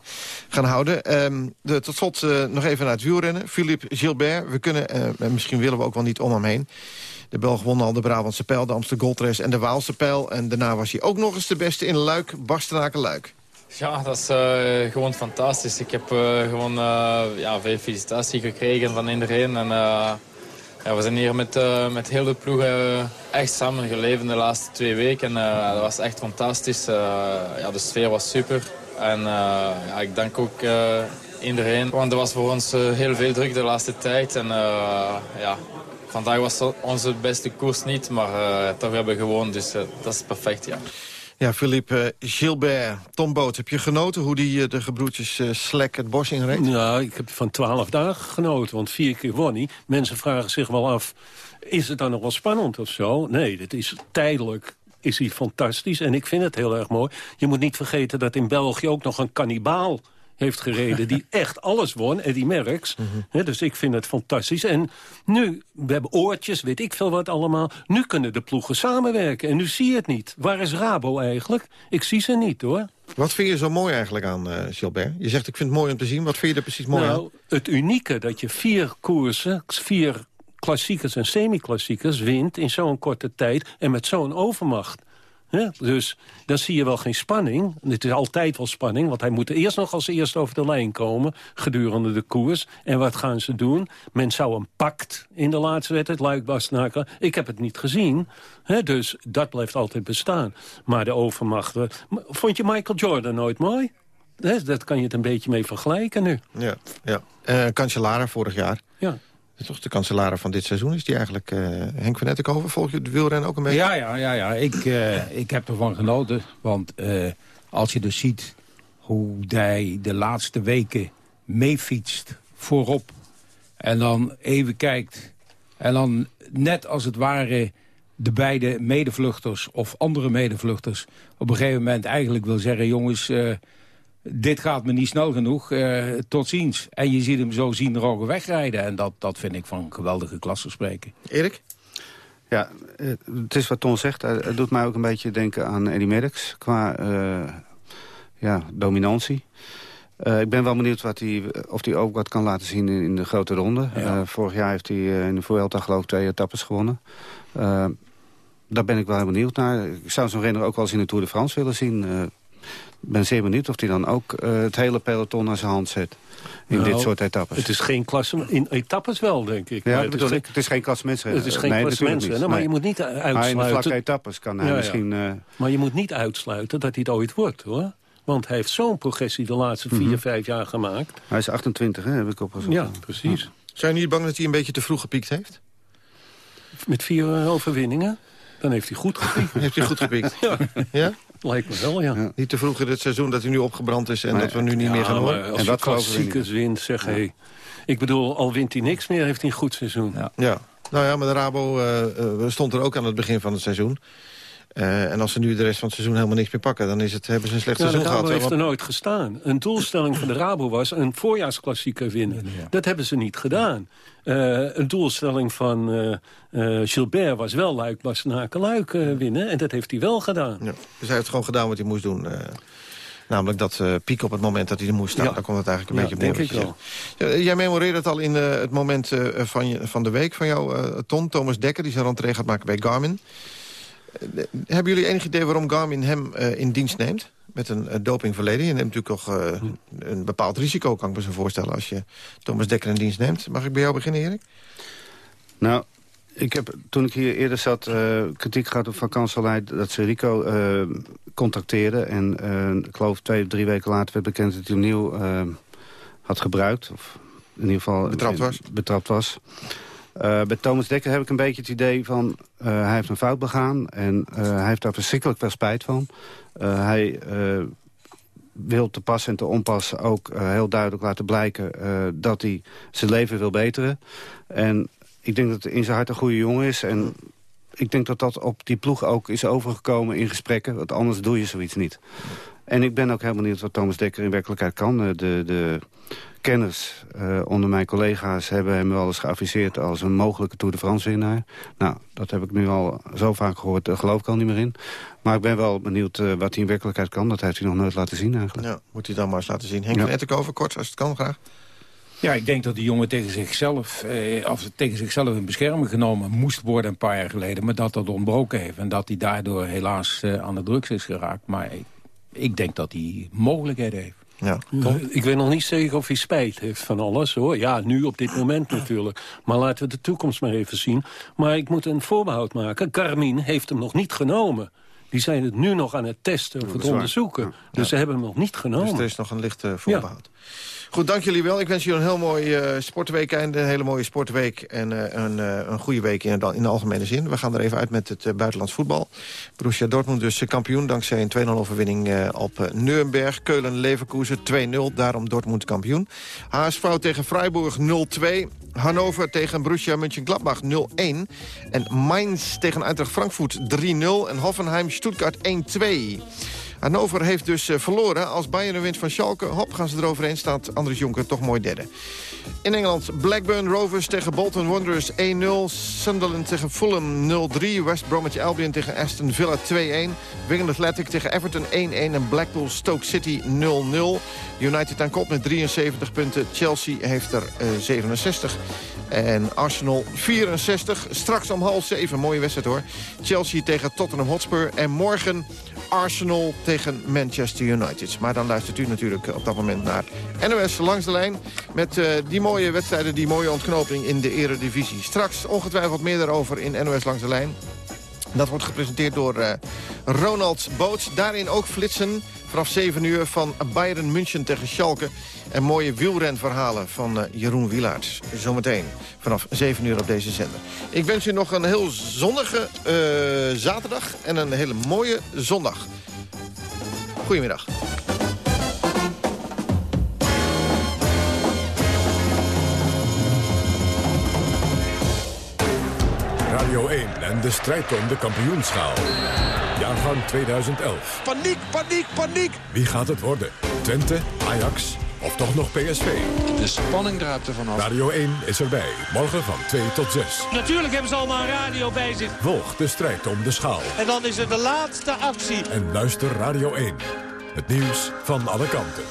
gaan houden. Ehm, de, tot slot eh, nog even naar het wielrennen. Philippe Gilbert, we kunnen, eh, en misschien willen we ook wel niet om hem heen. De Belg won al de Brabantse Pijl, de Amsterdam Gold Race en de Waalse Pijl. En daarna was hij ook nog eens de beste in Luik, Bastenaken-Luik. Ja, dat is eh, gewoon fantastisch. Ik heb eh, gewoon eh, ja, veel felicitatie gekregen van iedereen. En, eh, ja, we zijn hier met, eh, met heel de ploeg eh, echt samen geleefd de laatste twee weken. En, eh, dat was echt fantastisch. Ja, de sfeer was super. En ja, ik dank ook iedereen. Want er was voor ons heel veel druk de laatste tijd. En ja, vandaag was onze beste koers niet, maar toch hebben we gewonnen. Dus dat is perfect, ja. Ja, Philippe eh, Gilbert, Tom Boot, heb je genoten hoe die eh, de gebroedjes eh, Slek het bos inreed? Nou, ik heb van twaalf dagen genoten, want vier keer won hij. Mensen vragen zich wel af, is het dan nog wel spannend of zo? Nee, dit is tijdelijk is hij fantastisch en ik vind het heel erg mooi. Je moet niet vergeten dat in België ook nog een kannibaal heeft gereden... die echt alles won, Eddie Merckx. Hè, dus ik vind het fantastisch. En nu, we hebben oortjes, weet ik veel wat allemaal. Nu kunnen de ploegen samenwerken. En nu zie je het niet. Waar is Rabo eigenlijk? Ik zie ze niet, hoor. Wat vind je zo mooi eigenlijk aan eh, Gilbert? Je zegt, ik vind het mooi om te zien. Wat vind je er precies mooi nou, aan? het unieke dat je vier koersen, vier klassiekers en semi-klassiekers wint... in zo'n korte tijd en met zo'n overmacht. Dus dan zie je wel geen spanning. Het is altijd wel spanning, want hij moet eerst nog als eerste over de lijn komen... gedurende de koers. En wat gaan ze doen? Men zou hem pakt in de laatste wedstrijd, Luik Bastenaken. Ik heb het niet gezien, dus dat blijft altijd bestaan. Maar de overmacht... Vond je Michael Jordan nooit mooi? Hè, Dat kan je het een beetje mee vergelijken nu. Ja, ja. Eh vorig jaar. Ja. Toch de kanselaren van dit seizoen? Is die eigenlijk eh, Henk van Nettenkoven? Volg je de wielrennen ook een beetje? Ja, ja, ja, ja. Ik, eh, ik heb ervan genoten. Want eh, als je dus ziet hoe hij de laatste weken meefietst voorop... en dan even kijkt... en dan net als het ware de beide medevluchters of andere medevluchters... op een gegeven moment eigenlijk wil zeggen... jongens, dit gaat me niet snel genoeg, eh, tot ziens. En je ziet hem zo zien rogen wegrijden. En dat, dat vind ik van geweldige klasse spreken. Erik? Ja, eh, het is wat Ton zegt. Eh, Het doet mij ook een beetje denken aan Eddie Merckx qua eh, ja, dominantie. Eh, ik ben wel benieuwd wat hij, of hij ook wat kan laten zien in, in de grote ronde. Eh, vorig jaar heeft hij in de Vuelta geloof ik twee etappes gewonnen. Daar ben ik wel heel benieuwd naar. Ik zou zo'n renner ook wel eens in de Tour de France willen zien. Eh, Ik ben zeer benieuwd of hij dan ook eh, het hele peloton naar zijn hand zet. In Nou, dit soort etappes. Het is geen klasse, in etappes wel, denk ik. Ja, Maar dat bedoel ik. Het is geen klassementsrenner. Het is geen Nee, klassementsrenner, natuurlijk maar je moet niet Nee. Maar in de uitsluiten... vlakke etappes kan hij Ja, ja. misschien... eh, Maar je moet niet uitsluiten dat hij het ooit wordt, hoor. Want hij heeft zo'n progressie de laatste vier, Mhm. vijf jaar gemaakt. Hij is 28, hè, heb ik opgezocht. Ja, precies. Zijn jullie bang dat hij een beetje te vroeg gepiekt heeft? Met vier eh, overwinningen, dan heeft hij goed gepiekt. Heeft hij goed gepiekt? ja. ja? Lijkt me wel, ja. Niet te vroeg in het seizoen dat hij nu opgebrand is en dat we nu niet Ja, meer gaan horen? Als hij klassiekers wint, zeg hé. Ik bedoel, al wint hij niks meer, heeft hij een goed seizoen. Ja. Nou ja, maar de Rabo eh, eh, stond er ook aan het begin van het seizoen. Eh, en als ze nu de rest van het seizoen helemaal niks meer pakken... dan is het, hebben ze een slecht Ja, de seizoen Rabo gehad. heeft er nooit gestaan. Een doelstelling van de Rabo was een voorjaarsklassieker winnen. Dat hebben ze niet gedaan. Eh, een doelstelling van eh, eh, Gilbert was wel Luik, Bastenaken, Luik eh, winnen. En dat heeft hij wel gedaan. Ja. Dus hij heeft gewoon gedaan wat hij moest doen. eh, namelijk dat eh, piek op het moment dat hij er moest staan. Ja. Daar komt het eigenlijk een Ja, beetje op denk ik jij memoreerde het al in eh, het moment eh, van, je, van de week van jou, eh, Ton. Thomas Dekker, die zijn rentree gaat maken bij Garmin. Hebben jullie enig idee waarom Garmin hem eh, in dienst neemt? Met een eh, dopingverleden. Je neemt natuurlijk toch eh, een bepaald risico, kan ik me zo voorstellen... als je Thomas Dekker in dienst neemt. Mag ik bij jou beginnen, Erik? Nou, ik heb toen ik hier eerder zat kritiek gehad op vakantieleid... dat ze Rico eh, contacteerde. En ik geloof twee, drie weken later werd bekend dat hij opnieuw eh, had gebruikt. Of in ieder geval... Betrapt was. Betrapt was. Eh, bij Thomas Dekker heb ik een beetje het idee van... eh, hij heeft een fout begaan en eh, hij heeft daar verschrikkelijk veel spijt van. Hij wil te pas en te onpas ook heel duidelijk laten blijken... dat hij zijn leven wil beteren. En ik denk dat hij in zijn hart een goede jongen is. En ik denk dat dat op die ploeg ook is overgekomen in gesprekken. Want anders doe je zoiets niet. En ik ben ook heel benieuwd wat Thomas Dekker in werkelijkheid kan. Eh, De, de kenners eh, onder mijn collega's hebben hem wel eens geadviseerd... als een mogelijke Tour de France winnaar. Nou, dat heb ik nu al zo vaak gehoord, daar geloof ik al niet meer in. Maar ik ben wel benieuwd eh, wat hij in werkelijkheid kan. Dat heeft hij nog nooit laten zien eigenlijk. Ja, moet hij dan maar eens laten zien. Henk Ja. van Etterkoven, kort als het kan graag. Ja, ik denk dat die jongen tegen zichzelf, eh, of tegen zichzelf in bescherming genomen moest worden een paar jaar geleden. Maar dat dat ontbroken heeft en dat hij daardoor helaas eh, aan de drugs is geraakt. Maar ik, ik denk dat hij mogelijkheden heeft. Ja. Ik weet nog niet zeker of hij spijt heeft van alles, hoor. Ja, nu op dit moment natuurlijk. Maar laten we de toekomst maar even zien. Maar ik moet een voorbehoud maken. Carmine heeft hem nog niet genomen. Die zijn het nu nog aan het testen of het onderzoeken. Dus ze hebben hem nog niet genomen. Dus er is nog een licht eh, voorbehoud. Goed, dank jullie wel. Ik wens jullie een heel mooi eh sportweek einde, een hele mooie sportweek en eh, een, eh, een goede week in, in de algemene zin. We gaan er even uit met het buitenlands voetbal. Borussia Dortmund dus kampioen dankzij een 2-0 overwinning op Nuremberg. Keulen-Leverkusen 2-0, daarom Dortmund kampioen. HSV tegen Freiburg 0-2. Hannover tegen Borussia Mönchengladbach 0-1. En Mainz tegen Eintracht Frankfurt 3-0. En Hoffenheim-Stuttgart 1-2. Hannover heeft dus eh, verloren. Als Bayern wint van Schalke, hop, gaan ze eroverheen. Staat Andries Jonker toch mooi derde. In Engeland Blackburn Rovers tegen Bolton Wanderers 1-0. Sunderland tegen Fulham 0-3. West Bromwich Albion tegen Aston Villa 2-1. Wigan Athletic tegen Everton 1-1. En Blackpool Stoke City 0-0. United aan kop met 73 punten. Chelsea heeft er eh, 67. En Arsenal 64. Straks om half 7. Mooie wedstrijd hoor. Chelsea tegen Tottenham Hotspur. En morgen Arsenal tegen Manchester United. Maar dan luistert u natuurlijk op dat moment naar NOS Langs de Lijn. Met eh, die mooie wedstrijden, die mooie ontknoping in de eredivisie. Straks ongetwijfeld meer daarover in NOS Langs de Lijn. Dat wordt gepresenteerd door eh, Ronald Boots. Daarin ook flitsen vanaf 7 uur van Bayern München tegen Schalke. En mooie wielrenverhalen van eh, Jeroen Wielaerts. Zometeen vanaf 7 uur op deze zender. Ik wens u nog een heel zonnige eh, zaterdag en een hele mooie zondag. Goedemiddag. Radio 1 en de strijd om de kampioenschaal. Jaargang 2011. Paniek, paniek, paniek! Wie gaat het worden? Twente, Ajax of toch nog PSV? De spanning draait er vanaf. Radio 1 is erbij. Morgen van 2 tot 6. Natuurlijk hebben ze allemaal een radio bij zich. Volg de strijd om de schaal. En dan is het de laatste actie. En luister Radio 1. Het nieuws van alle kanten.